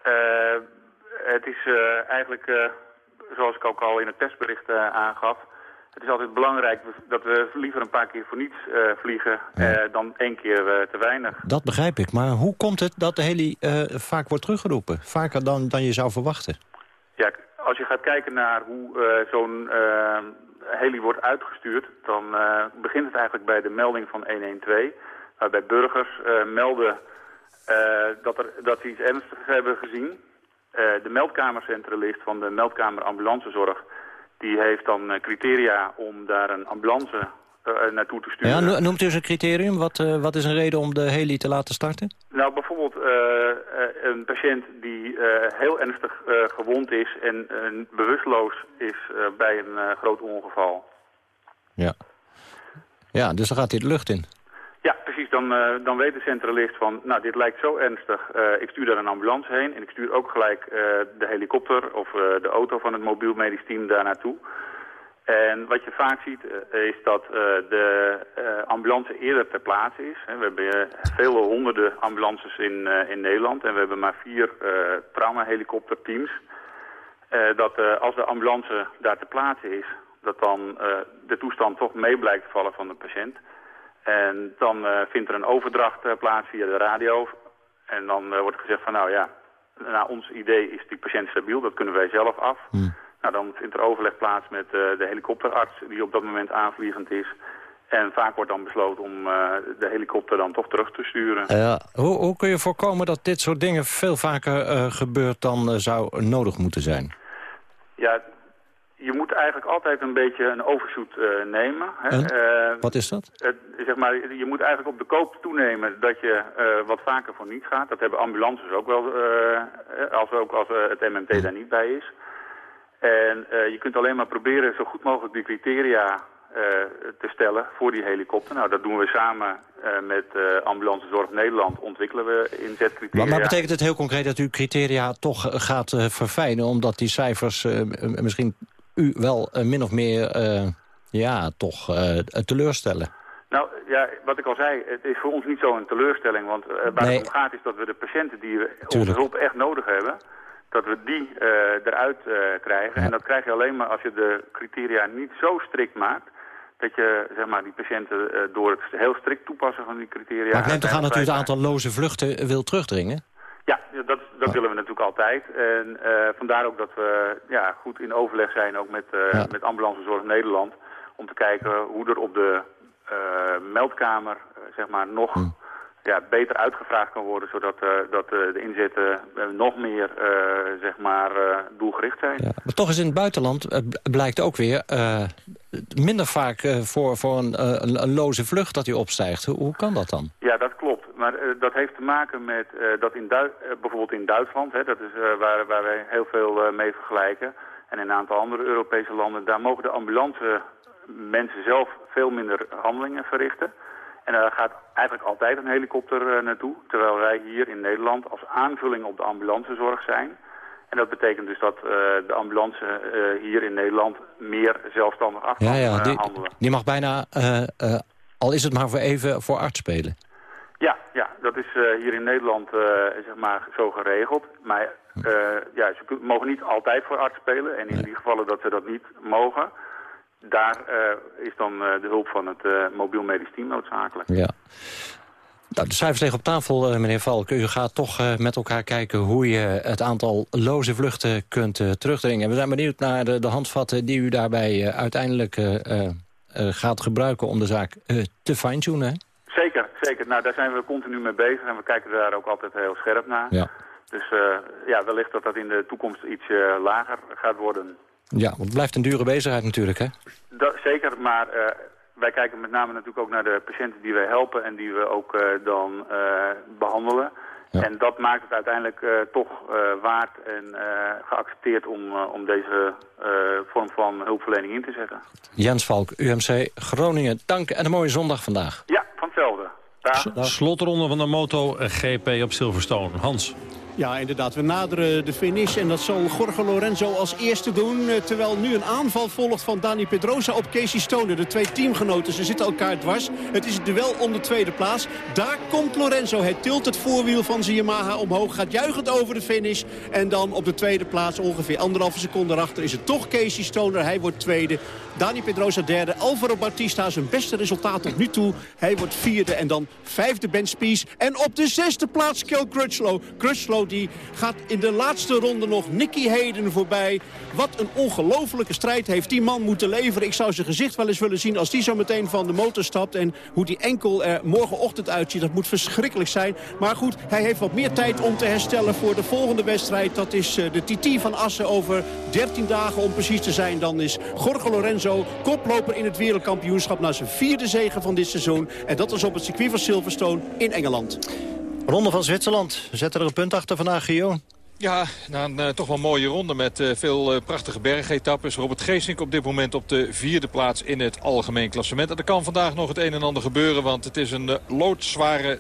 Uh, het is uh, eigenlijk, zoals ik ook al in het testbericht aangaf... het is altijd belangrijk dat we liever een paar keer voor niets vliegen... Ja. dan één keer te weinig. Dat begrijp ik, maar hoe komt het dat de heli vaak wordt teruggeroepen? Vaker dan, dan je zou verwachten? Ja, als je gaat kijken naar hoe zo'n heli wordt uitgestuurd... dan begint het eigenlijk bij de melding van 112... waarbij burgers melden... Uh, dat, er, dat ze iets ernstigs hebben gezien. Uh, de meldkamercentralist van de meldkamer ambulancezorg... die heeft dan uh, criteria om daar een ambulance naartoe te sturen. Ja, noemt u eens een criterium? Wat, wat is een reden om de heli te laten starten? Nou, bijvoorbeeld een patiënt die heel ernstig gewond is... en bewusteloos is bij een groot ongeval. Ja. ja, dus dan gaat hij de lucht in. Ja, precies. Dan, uh, dan weet de centralist van, nou, dit lijkt zo ernstig. Uh, ik stuur daar een ambulance heen en ik stuur ook gelijk uh, de helikopter of de auto van het mobiel medisch team daar naartoe. En wat je vaak ziet is dat de ambulance eerder ter plaatse is. We hebben vele honderden ambulances in, in Nederland en we hebben maar vier trauma-helikopterteams. dat als de ambulance daar ter plaatse is, dat dan de toestand toch mee blijkt vallen van de patiënt. En dan uh, vindt er een overdracht uh, plaats via de radio. En dan uh, wordt gezegd van nou ja, naar ons idee is die patiënt stabiel, dat kunnen wij zelf af. Hmm. Nou, dan vindt er overleg plaats met de helikopterarts die op dat moment aanvliegend is. En vaak wordt dan besloten om de helikopter dan toch terug te sturen. Ja, hoe, hoe kun je voorkomen dat dit soort dingen veel vaker gebeurt dan zou nodig moeten zijn? Ja, je moet eigenlijk altijd een beetje een overshoot eh, nemen. Hè. Eh, Wat is dat? het- zeg maar, je moet eigenlijk op de koop toenemen dat je eh, wat vaker voor niet gaat. Dat hebben ambulances ook wel, als, ook als het MMT daar niet bij is. En je kunt alleen maar proberen zo goed mogelijk die criteria te stellen voor die helikopter. Nou, dat doen we samen met Ambulance Zorg Nederland. Ontwikkelen we inzetcriteria. Maar, maar betekent het heel concreet dat u criteria toch gaat verfijnen... omdat die cijfers misschien u wel eh, min of meer eh, ja, toch eh, teleurstellen? Nou ja, wat ik al zei, het is voor ons niet zo een teleurstelling. Want waar Nee. het om gaat is dat we de patiënten die we onze hulp echt nodig hebben... dat we die eruit krijgen. En dat krijg je alleen maar als je de criteria niet zo strikt maakt... dat je zeg maar, die patiënten door het heel strikt toepassen van die criteria... maar ik neem toch aan dat u het aantal loze vluchten wil terugdringen? Ja, dat, dat willen we natuurlijk altijd. En eh, vandaar ook dat we ja, goed in overleg zijn ook met, eh met Ambulance Zorg Nederland... om te kijken hoe er op de eh, meldkamer zeg maar, nog ja, beter uitgevraagd kan worden... zodat dat, de inzetten nog meer zeg maar, doelgericht zijn. Maar toch is in het buitenland, blijkt ook weer... minder vaak voor, voor een, een, loze vlucht dat hij opstijgt. Hoe, hoe kan dat dan? Ja, dat klopt. Maar eh, dat heeft te maken met eh, dat in Dui- eh, bijvoorbeeld in Duitsland, hè, dat is waar, waar wij heel veel mee vergelijken, en in een aantal andere Europese landen, daar mogen de ambulance mensen zelf veel minder handelingen verrichten. En daar gaat eigenlijk altijd een helikopter naartoe, terwijl wij hier in Nederland als aanvulling op de ambulancezorg zijn. En dat betekent dus dat de ambulance hier in Nederland meer zelfstandig af Ja, ja, die, handelen. die mag bijna, al is het maar voor even, voor arts spelen. Ja, ja, dat is eh, hier in Nederland eh, zeg maar zo geregeld. Maar eh, ja, ze mogen niet altijd voor arts spelen. En in die gevallen dat ze dat niet mogen, daar is dan de hulp van het mobiel medisch team noodzakelijk. Ja. Nou, de cijfers liggen op tafel, meneer Valk. U gaat toch met elkaar kijken hoe je het aantal loze vluchten kunt terugdringen. We zijn benieuwd naar de, de handvatten die u daarbij uiteindelijk gaat gebruiken... om de zaak te fine-tunen. Zeker. Nou, daar zijn we continu mee bezig en we kijken daar ook altijd heel scherp naar. Ja. Dus eh, ja, wellicht dat dat in de toekomst iets eh, lager gaat worden. Ja, want het blijft een dure bezigheid natuurlijk, hè? Dat, zeker, maar eh, wij kijken met name natuurlijk ook naar de patiënten die wij helpen en die we ook dan eh, behandelen. En dat maakt het uiteindelijk toch waard en geaccepteerd om, om deze vorm van hulpverlening in te zetten. Jens Valk, UMC Groningen. Dank en een mooie zondag vandaag. Ja, van hetzelfde. Slotronde van de MotoGP op Silverstone. Hans. Ja, inderdaad. We naderen de finish en dat zal Jorge Lorenzo als eerste doen. eh, Terwijl nu een aanval volgt van Dani Pedrosa op Casey Stoner. De twee teamgenoten, ze zitten elkaar dwars. Het is het duel om de tweede plaats. Daar komt Lorenzo. Hij tilt het voorwiel van zijn Yamaha omhoog. Gaat juichend over de finish. En dan op de tweede plaats, ongeveer anderhalve seconde erachter... is het toch Casey Stoner. Hij wordt tweede. Dani Pedrosa derde. Alvaro Bautista zijn beste resultaat tot nu toe. Hij wordt vierde en dan vijfde Ben Spies. En op de zesde plaats Kel Crutchlow. Crutchlow die gaat in de laatste ronde nog Nicky Hayden voorbij. Wat een ongelofelijke strijd heeft die man moeten leveren. Ik zou zijn gezicht wel eens willen zien als die zo meteen van de motor stapt. En hoe die enkel er morgenochtend uitziet. Dat moet verschrikkelijk zijn. Maar goed, hij heeft wat meer tijd om te herstellen voor de volgende wedstrijd. Dat is eh, de TT van Assen over 13 dagen om precies te zijn. Dan is Jorge Lorenzo koploper in het wereldkampioenschap... na zijn vierde zege van dit seizoen. En dat is op het circuit van Silverstone in Engeland. Ronde van Zwitserland. Zet er een punt achter vandaag, Gio. Ja, na een eh, toch wel mooie ronde met eh, veel eh, prachtige bergetappes. Robert Geesink op dit moment op de vierde plaats in het algemeen klassement. En er kan vandaag nog het een en ander gebeuren, want het is een loodzware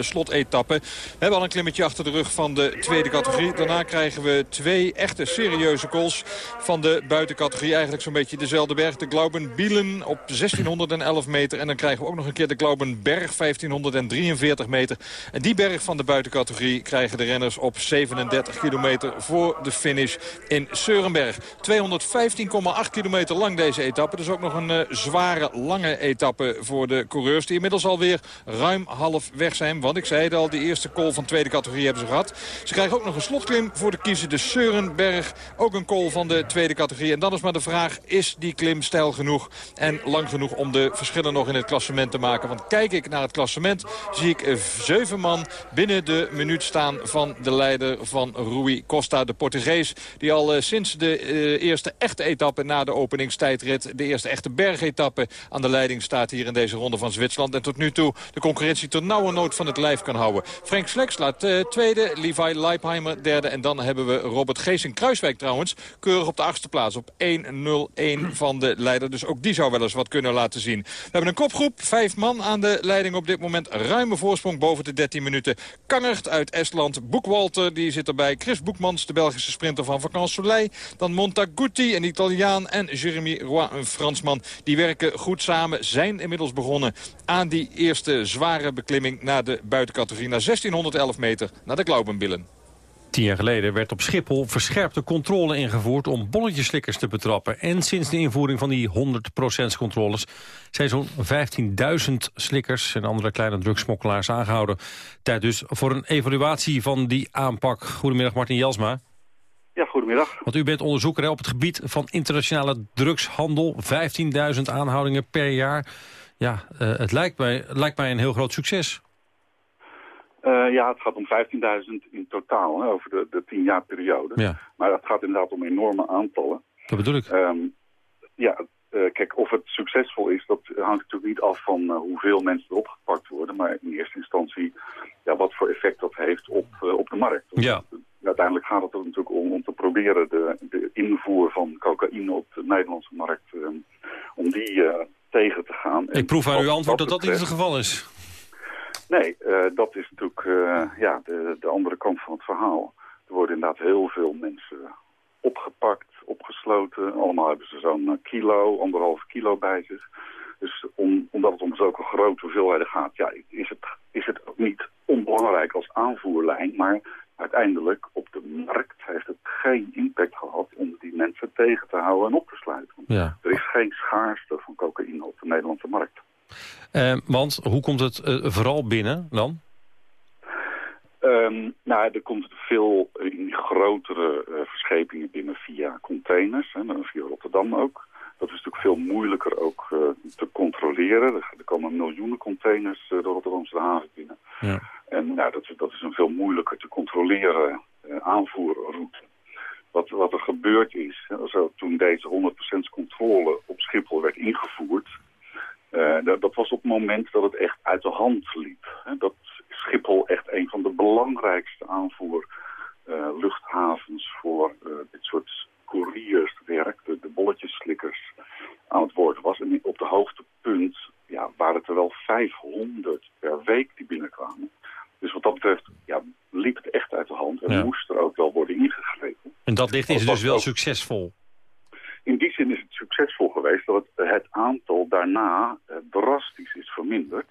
slotetappe. We hebben al een klimmetje achter de rug van de tweede categorie. Daarna krijgen we twee echte serieuze calls van de buitencategorie. Eigenlijk zo'n beetje dezelfde berg. De Glaubenbielen op 1611 meter. En dan krijgen we ook nog een keer de Glaubenberg 1543 meter. En die berg van de buitencategorie krijgen de renners op 37 kilometer voor de finish in Seurenberg. 215,8 kilometer lang deze etappe. Dus ook nog een eh, zware, lange etappe voor de coureurs. Die inmiddels alweer ruim half weg zijn. Want ik zei het al, de eerste call van tweede categorie hebben ze gehad. Ze krijgen ook nog een slotklim voor de kiezer, de Seurenberg. Ook een call van de tweede categorie. En dan is maar de vraag, is die klim stijl genoeg en lang genoeg om de verschillen nog in het klassement te maken? Want kijk ik naar het klassement, zie ik zeven man binnen de minuut staan van de leider van Rui Costa, de Portugees. Die al eh, sinds de eh, eerste echte etappe na de openingstijdrit, de eerste echte bergetappe aan de leiding staat hier in deze ronde van Zwitserland. En tot nu toe de concurrentie tot nauwe nood van het lijf kan houden. Frank Slex laat eh, tweede, Levi Leipheimer derde. En dan hebben we Robert Gees in Kruiswijk trouwens. Keurig op de achtste plaats op 1-0-1 van de leider. Dus ook die zou wel eens wat kunnen laten zien. We hebben een kopgroep, vijf man aan de leiding op dit moment. Ruime voorsprong boven de 13 minuten. Kangert uit Estland, Boekwalter, die zit erbij. Chris Boekmans, de Belgische sprinter van Vacances Soleil. Dan Montaguti, een Italiaan. En Jeremy Roy, een Fransman. Die werken goed samen, zijn inmiddels begonnen aan die eerste zware beklimming naar de buitencategorie. Naar 1611 meter, naar de Klaubenbillen. Tien jaar geleden werd op Schiphol verscherpte controle ingevoerd om bolletjeslikkers te betrappen. En sinds de invoering van die 100% controles zijn zo'n 15.000 slikkers en andere kleine drugsmokkelaars aangehouden. Tijd dus voor een evaluatie van die aanpak. Goedemiddag Martin Jasma. Ja, goedemiddag. Want u bent onderzoeker hè, op het gebied van internationale drugshandel. 15.000 aanhoudingen per jaar. Ja, eh, het lijkt mij, lijkt mij een heel groot succes. Eh, ja, het gaat om 15.000 in totaal hè, over de, de 10 jaar periode. Ja. Maar het gaat inderdaad om enorme aantallen. Dat bedoel ik. Ehm, ja, eh, kijk, of het succesvol is, dat hangt natuurlijk niet af van eh, hoeveel mensen erop gepakt worden. Maar in eerste instantie ja, wat voor effect dat heeft op, op de markt. Ja. Uiteindelijk gaat het er natuurlijk om om te proberen de, de invoer van cocaïne op de Nederlandse markt, ehm, om die tegen te gaan. Ik proef aan uw antwoord dat dat niet het geval is. Nee, eh, dat is natuurlijk eh, ja, de, de andere kant van het verhaal. Er worden inderdaad heel veel mensen opgepakt, opgesloten. Allemaal hebben ze zo'n eh, kilo, anderhalf kilo bij zich. Dus om, omdat het om zulke grote hoeveelheden gaat, ja, is, het, is het ook niet onbelangrijk als aanvoerlijn. Maar uiteindelijk op de markt heeft het geen impact gehad om die mensen tegen te houden en op te sluiten. Ja. Er is geen schaarste van cocaïne op de Nederlandse markt. Eh, want hoe komt het eh, vooral binnen dan? Ehm, nou, er komt veel in grotere eh, verschepingen binnen via containers. Hè, dan via Rotterdam ook. Dat is natuurlijk veel moeilijker ook te controleren. Er, er komen miljoenen containers de Rotterdamse haven binnen. Ja. En nou, dat, is- dat is een veel moeilijker te controleren aanvoerroute. Wat, wat er gebeurd is, hè, zo, toen deze 100% controle op Schiphol werd ingevoerd... eh, dat, dat was op het moment dat het echt uit de hand liep. Hè, dat Schiphol echt een van de belangrijkste aanvoerluchthavens voor eh, dit soort courierswerk, de, de bolletjeslikkers, aan het worden was. En op de hoogtepunt ja, waren het er wel 500 per week die binnenkwamen. Dus wat dat betreft ja, liep het echt uit de hand en Ja. moest er ook wel worden ingegrepen. En dat licht is dus wel ook- succesvol. In die zin is het succesvol geweest dat het, aantal daarna eh, drastisch is verminderd.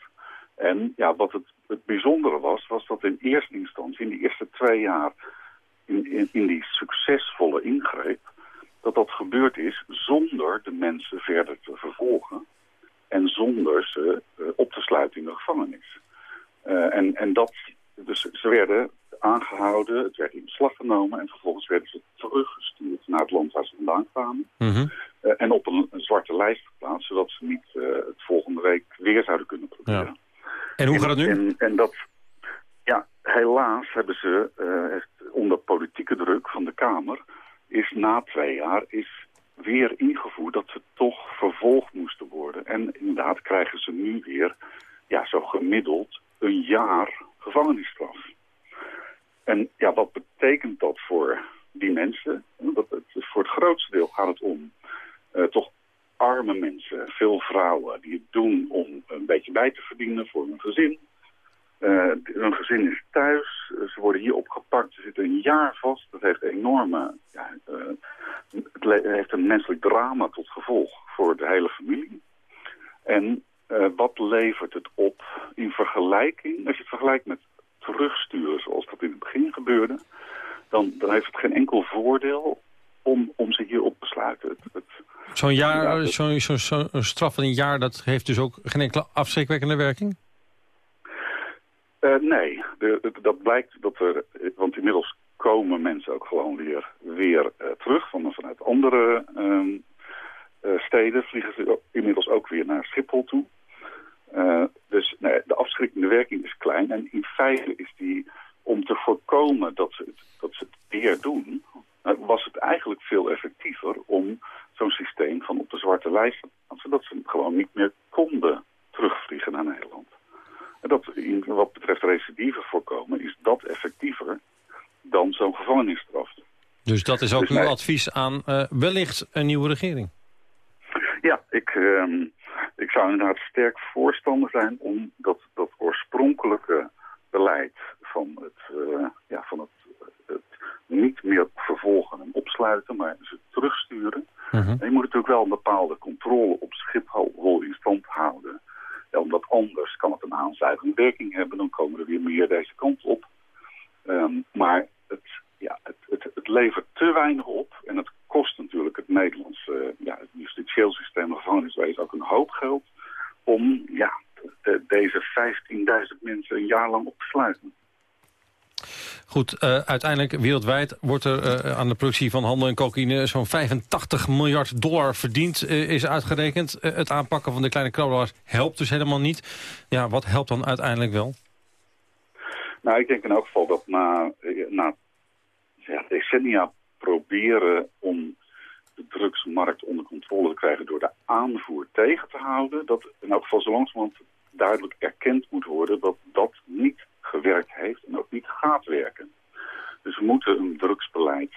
En ja, wat het, bijzondere was, was dat in eerste instantie, in die eerste twee jaar, in, in, in die succesvolle ingreep, dat dat gebeurd is zonder de mensen verder te vervolgen en zonder ze eh, op te sluiten in de gevangenis. Eh, en, en dat, dus ze werden aangehouden, het werd in beslag genomen en vervolgens werden ze teruggestuurd naar het land waar ze vandaan kwamen. Mhm. Eh, en op een, een zwarte lijst geplaatst, zodat ze niet eh, het volgende week weer zouden kunnen proberen. Ja. En hoe gaat het nu? En, en dat, ja, helaas hebben ze, eh, onder politieke druk van de Kamer, is na twee jaar is weer ingevoerd dat ze toch vervolgd moesten worden. En inderdaad krijgen ze nu weer, ja, zo gemiddeld een jaar gevangenisstraf. En ja, wat betekent dat voor die mensen? Dat, voor het grootste deel gaat het om eh, toch arme mensen, veel vrouwen, die het doen om een beetje bij te verdienen voor hun gezin. Eh, hun gezin is thuis, ze worden hier opgepakt, ze zitten een jaar vast. Dat heeft enorme, ja, eh, het heeft een menselijk drama tot gevolg voor de hele familie. En wat levert het op in vergelijking, als je het vergelijkt met terugsturen zoals dat in het begin gebeurde, dan, dan heeft het geen enkel voordeel om, om ze hier op te sluiten. Het, het, Zo'n Ja, jaar, zo'n zo, zo, straf van een jaar, dat heeft dus ook geen enkele afschrikwekkende werking? Eh, nee, de, de- dat blijkt dat er, want inmiddels komen mensen ook gewoon weer, weer eh, terug van, vanuit andere ehm, eh, steden. Vliegen ze inmiddels ook weer naar Schiphol toe. Eh, dus nee, de afschrikkende werking is klein. En in feite is die, om te voorkomen dat ze het, dat ze het weer doen, eh, was het eigenlijk veel effectiever om zo'n systeem van op de zwarte lijst te plaatsen, zodat ze gewoon niet meer konden terugvliegen naar Nederland. En dat, in, wat betreft recidive voorkomen, is dat effectiever dan zo'n gevangenisstraf. Dus dat is ook Dus uw nee. advies aan eh, wellicht een nieuwe regering. Ja, ik, ehm, ik zou inderdaad sterk voorstander zijn om dat, dat oorspronkelijke beleid van het, eh, ja, van het, het niet meer vervolgen en opsluiten, maar ze terugsturen. En je moet natuurlijk wel een bepaalde controle op Schiphol in stand houden. Ja, omdat anders kan het een aanzuigende werking hebben, dan komen er weer meer deze kant op. Ehm, maar het, ja, het, het, het levert te weinig op en het kost natuurlijk het Nederlandse ja, het justitieel systeem, de gevangeniswezen ook een hoop geld om ja, de- deze 15.000 mensen een jaar lang op te sluiten. Goed, eh, uiteindelijk wereldwijd wordt er eh, aan de productie van handel en cocaïne... zo'n 85 miljard dollar verdiend, eh, is uitgerekend. Het aanpakken van de kleine kroonlaars helpt dus helemaal niet. Ja, wat helpt dan uiteindelijk wel? Nou, ik denk in elk geval dat na, na ja, decennia proberen om de drugsmarkt onder controle te krijgen door de aanvoer tegen te houden, dat in elk geval zo langzamerhand duidelijk erkend moet worden dat dat niet gewerkt heeft en ook niet gaat werken. Dus we moeten een drugsbeleid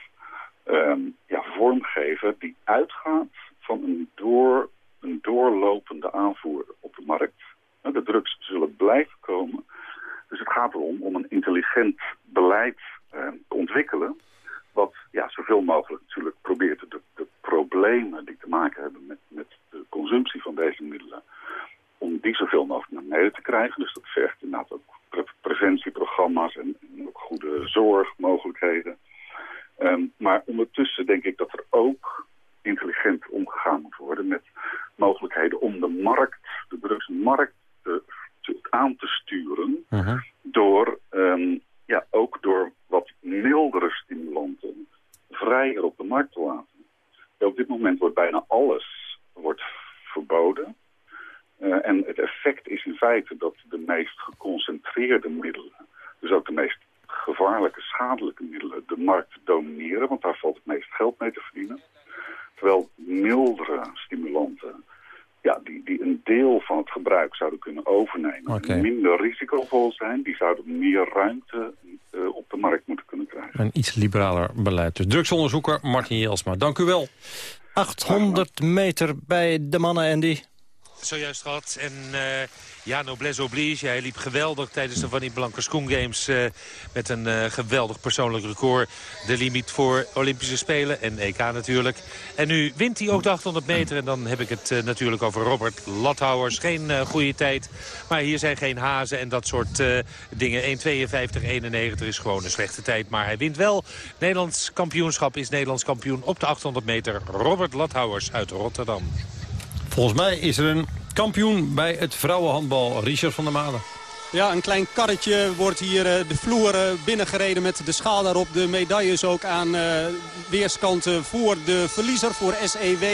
ehm, ja, vormgeven die uitgaat van een, door, een doorlopende aanvoer op de markt. Nou, De drugs zullen blijven komen. Dus het gaat erom om een intelligent beleid eh, te ontwikkelen. Wat ja, zoveel mogelijk natuurlijk probeert de, de problemen die te maken hebben met, met de consumptie van deze middelen. Om die zoveel mogelijk naar beneden te krijgen. Dus dat vergt inderdaad ook pre- preventieprogramma's en, en ook goede zorgmogelijkheden. Ehm, maar ondertussen denk ik dat er ook intelligent omgegaan moet worden met mogelijkheden om de markt, de drugsmarkt, te, te- aan te sturen door, ehm, ja, ook door wat mildere stimulanten vrijer op de markt te laten. Op dit moment wordt bijna alles wordt verboden. Eh, en het effect is in feite dat de meest geconcentreerde middelen, dus ook de meest gevaarlijke, schadelijke middelen, de markt domineren, want daar valt het meest geld mee te verdienen. Terwijl mildere stimulanten, ja, die, die een deel van het gebruik zouden kunnen overnemen, en minder risicovol zijn, die zouden meer ruimte eh, op de markt moeten kunnen krijgen. Een iets liberaler beleid. Dus drugsonderzoeker Martin Jelsma, dank u wel. 800 meter bij de mannen, Andy. Zojuist gehad. En eh ja, noblesse oblige. Hij liep geweldig tijdens de Van die Blankers-Koen Games. eh, met een eh, geweldig persoonlijk record. De limiet voor Olympische Spelen en EK natuurlijk. En nu wint hij ook de 800 meter. En dan heb ik het natuurlijk over Robert Lathouwers. Geen goede tijd. Maar hier zijn geen hazen en dat soort dingen. 1.52-91 is gewoon een slechte tijd. Maar hij wint wel. Nederlands kampioenschap is Nederlands kampioen op de 800 meter. Robert Lathouwers uit Rotterdam. Volgens mij is er een kampioen bij het vrouwenhandbal. Richard van der Made. Ja, een klein karretje wordt hier eh, de vloer eh, binnengereden met de schaal daarop. De medailles ook aan eh, weerskanten voor de verliezer, voor SEW.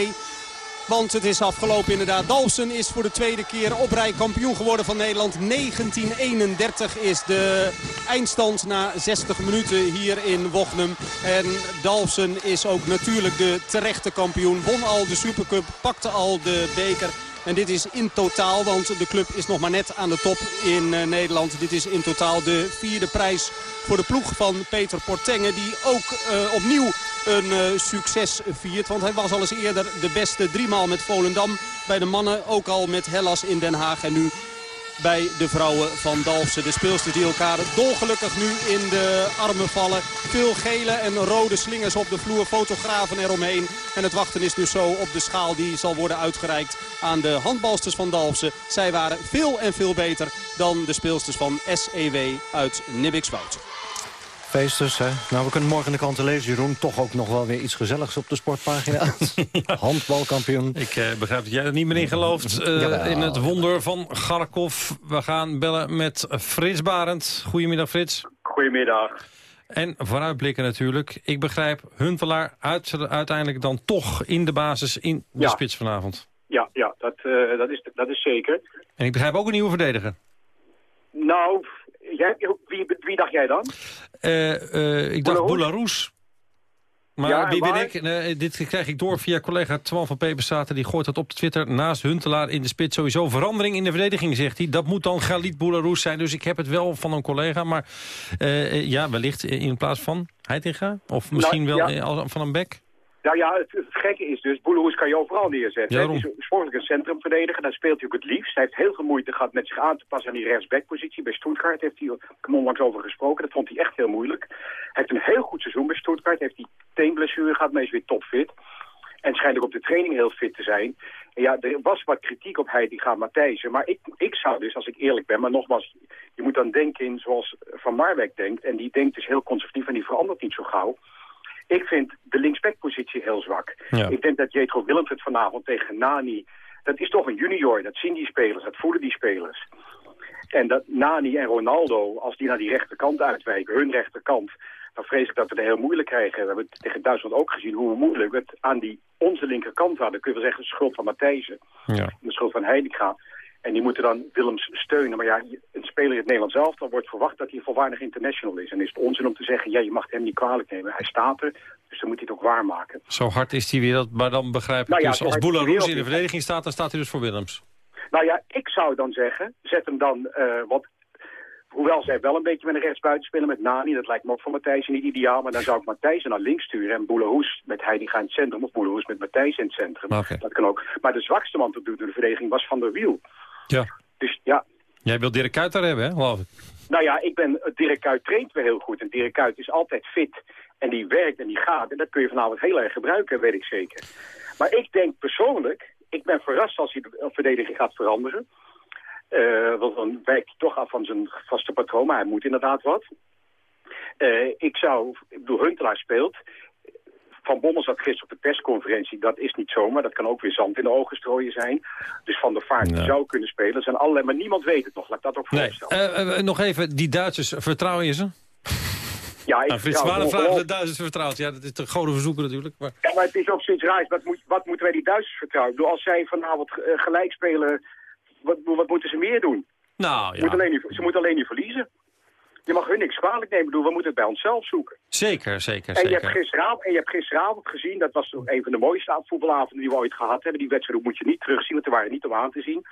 Want het is afgelopen inderdaad. Dalfsen is voor de tweede keer op rij kampioen geworden van Nederland. 1931 is de eindstand na 60 minuten hier in Wochnum. En Dalfsen is ook natuurlijk de terechte kampioen. Won al de Supercup, pakte al de beker. En dit is in totaal, want de club is nog maar net aan de top in eh, Nederland. Dit is in totaal de vierde prijs voor de ploeg van Peter Portengen. Die ook eh, opnieuw een eh, succes viert. Want hij was al eens eerder de beste driemaal met Volendam. Bij de mannen ook al met Hellas in Den Haag. En nu bij de vrouwen van Dalfsen. De speelsters die elkaar dolgelukkig nu in de armen vallen. Veel gele en rode slingers op de vloer. Fotografen eromheen. En het wachten is dus zo op de schaal die zal worden uitgereikt aan de handbalsters van Dalfsen. Zij waren veel en veel beter dan de speelsters van SEW uit Nibbikswoud. Feest dus, hè? Nou, we kunnen morgen in de kranten lezen, Jeroen. Toch ook nog wel weer iets gezelligs op de sportpagina. (laughs) Handbalkampioen. Ik eh, begrijp dat jij er niet meer in gelooft. eh, in het wonder van Garkov. We gaan bellen met Frits Barend. Goedemiddag, Frits. Goedemiddag. En vooruitblikken natuurlijk. Ik begrijp Huntelaar uit, uiteindelijk dan toch in de basis in de Ja. spits vanavond. Ja, ja dat, eh, dat, is, dat is zeker. En ik begrijp ook een nieuwe verdediger. Nou, jij, wie, wie dacht jij dan? Eh, eh, ik dacht? Boularoes. Maar Ja, wie ben ik? Dit krijg ik door via collega Twan van Peperstraten. Die gooit dat op Twitter. Naast Huntelaar in de spits sowieso verandering in de verdediging, zegt hij. Dat moet dan Galit Boularoes zijn. Dus ik heb het wel van een collega. Maar eh, ja, wellicht in plaats van Heitinga? Of misschien Nou, wel ja. eh, als- van een bek? Nou ja, het, het gekke is dus, Boeleroes kan je overal neerzetten. Ja, Hij is sportelijk een centrumverdediger, daar speelt hij ook het liefst. Hij heeft heel veel moeite gehad met zich aan te passen aan die rechtsbackpositie. Bij Stuttgart heeft hij onlangs over gesproken, dat vond hij echt heel moeilijk. Hij heeft een heel goed seizoen bij Stuttgart, heeft die teenblessure gehad, maar is weer topfit. En schijnt ook op de training heel fit te zijn. En ja, er was wat kritiek op Heitinga Matthijsen. Maar ik, ik zou dus, als ik eerlijk ben, maar nogmaals, je moet dan denken in zoals Van Marwijk denkt. En die denkt dus heel conservatief en die verandert niet zo gauw. Ik vind de linksbackpositie heel zwak. Ja. Ik denk dat Jetro Willems het vanavond tegen Nani... Dat is toch een junior, dat zien die spelers, dat voelen die spelers. En dat Nani en Ronaldo, als die naar die rechterkant uitwijken, hun rechterkant... dan vrees ik dat we het heel moeilijk krijgen. We hebben het tegen Duitsland ook gezien hoe moeilijk we het aan die onze linkerkant hadden. kun je wel zeggen, de schuld van Matthijsen, Ja. de schuld van Heitinga. En die moeten dan Willems steunen. Maar ja, een speler in het Nederlands zelf, dan wordt verwacht dat hij een volwaardig international is. En is het onzin om te zeggen, ja, je mag hem niet kwalijk nemen. Hij staat er, dus dan moet hij het ook waarmaken. Zo hard is hij weer. Dat, maar dan begrijp ik Nou ja, dus als Boularoes in de verdediging staat... dan staat hij dus voor Willems. Nou ja, ik zou dan zeggen, zet hem dan, wat, hoewel zij wel een beetje met een rechtsbuiten spelen met Nani, dat lijkt me ook voor Matthijs niet ideaal, maar dan zou ik Matthijs naar links sturen en Boelehoes met Heidinga in het centrum, of Boelehoes met Matthijs in het centrum. Dat kan ook. Maar de zwakste man tot nu toe in de verdediging was Van der Wiel. Ja. Dus ja, Jij wil Dirk Kuyt daar hebben, hè, geloof ik. nou ja, ik ben, Dirk Kuyt traint weer heel goed en Dirk Kuyt is altijd fit en die werkt en die gaat en dat kun je vanavond heel erg gebruiken, weet ik zeker. Maar ik denk persoonlijk, ik ben verrast als hij de verdediging gaat veranderen. Eh, want dan wijkt hij toch af van zijn vaste patroon, maar hij moet inderdaad wat. Eh, ik zou, ik bedoel, Huntelaar speelt. Van Bommel zat gisteren op de persconferentie. Dat is niet zomaar, dat kan ook weer zand in de ogen strooien zijn. Dus Van der Vaart zou kunnen spelen. Zijn allerlei, maar niemand weet het nog, laat ik dat ook Nee. voorstellen. Eh, eh, nog even, die Duitsers, vertrouwen je ze? ja, ik Nou, Frits vraagt de Duitsers vertrouwt. Ja, dat is de gouden verzoeken natuurlijk. Maar... Ja, maar het is ook zoiets raars. Wat, moet, wat moeten wij die Duitsers vertrouwen? Ik bedoel, als zij vanavond eh, gelijk spelen, wat, wat moeten ze meer doen? Nou, Ze, moeten alleen niet, ze moeten alleen niet verliezen. Je mag hun niks kwalijk nemen. Bedoel, we moeten het bij onszelf zoeken. Zeker, zeker, En je, hebt gisteravond, en je hebt gisteravond gezien, dat was een van de mooiste voetbalavonden die we ooit gehad hebben. Die wedstrijd moet je niet terugzien, want er waren niet om aan te zien.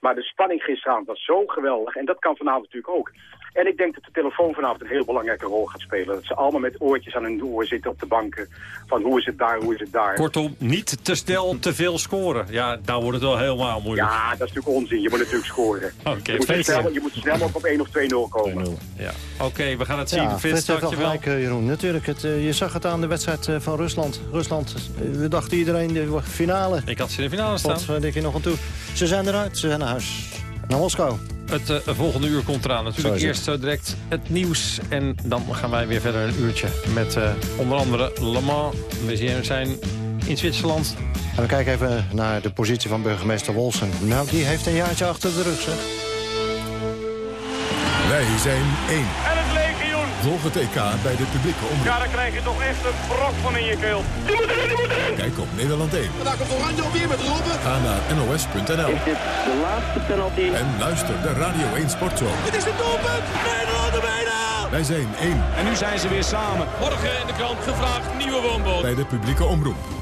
Maar de spanning gisteravond was zo geweldig. En dat kan vanavond natuurlijk ook. En ik denk dat de telefoon vanavond een heel belangrijke rol gaat spelen. Dat ze allemaal met oortjes aan hun oor zitten op de banken. Van hoe is het daar, hoe is het daar. Kortom, niet te snel te veel scoren. Ja, nou wordt het wel helemaal moeilijk. Ja, dat is natuurlijk onzin. Je moet natuurlijk scoren. (laughs) Oké, je, moet snel, je moet snel mogelijk op 1 of 2-0 komen. Ja. Oké, we gaan het zien. Ja, wel dankjewel. gelijk, eh, Jeroen. Natuurlijk, het, eh, je zag het aan de wedstrijd eh, van Rusland. Rusland, we dachten iedereen de finale. Ik had ze in de finale staan. Wat denk je nog aan toe? Ze zijn eruit, ze zijn naar huis. Naar Moskou. Het eh, volgende uur komt eraan. Natuurlijk Zo eerst zo direct het nieuws. En dan gaan wij weer verder een uurtje met eh, onder andere Le Mans. We zijn in Zwitserland. En we kijken even naar de positie van burgemeester Wolsen. Nou, die heeft een jaartje achter de rug, zeg. Wij zijn één. Volg het EK bij de publieke omroep. Ja, dan krijg je toch echt een brok van in je keel. Die moet erin, die moet erin. Kijk op Nederland 1. Daar komt Oranje alweer met Robben. Ga naar nos.nl. Is dit de laatste penalty? En luister de Radio 1 Sportshow. Het is de doelpunt. Nederland er bijna. Wij zijn één En nu zijn ze weer samen. Morgen in de krant gevraagd nieuwe woonboot. bij de publieke omroep.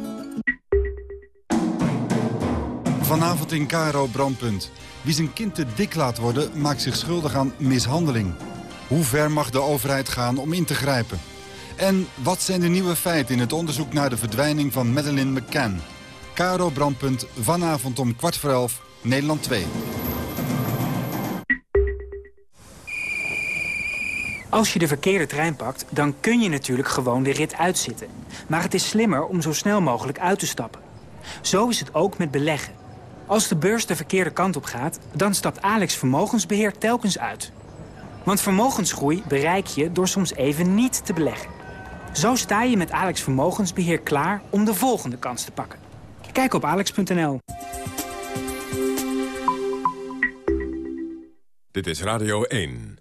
Vanavond in Caro Brandpunt. Wie zijn kind te dik laat worden, maakt zich schuldig aan mishandeling. Hoe ver mag de overheid gaan om in te grijpen? En wat zijn de nieuwe feiten in het onderzoek naar de verdwijning van Madeleine McCann? Caro Brandpunt, vanavond om kwart voor elf, Nederland 2. Als je de verkeerde trein pakt, dan kun je natuurlijk gewoon de rit uitzitten. Maar het is slimmer om zo snel mogelijk uit te stappen. Zo is het ook met beleggen. Als de beurs de verkeerde kant op gaat, dan stapt Alex Vermogensbeheer telkens uit. Want vermogensgroei bereik je door soms even niet te beleggen. Zo sta je met Alex Vermogensbeheer klaar om de volgende kans te pakken. Kijk op alex.nl. Dit is Radio 1.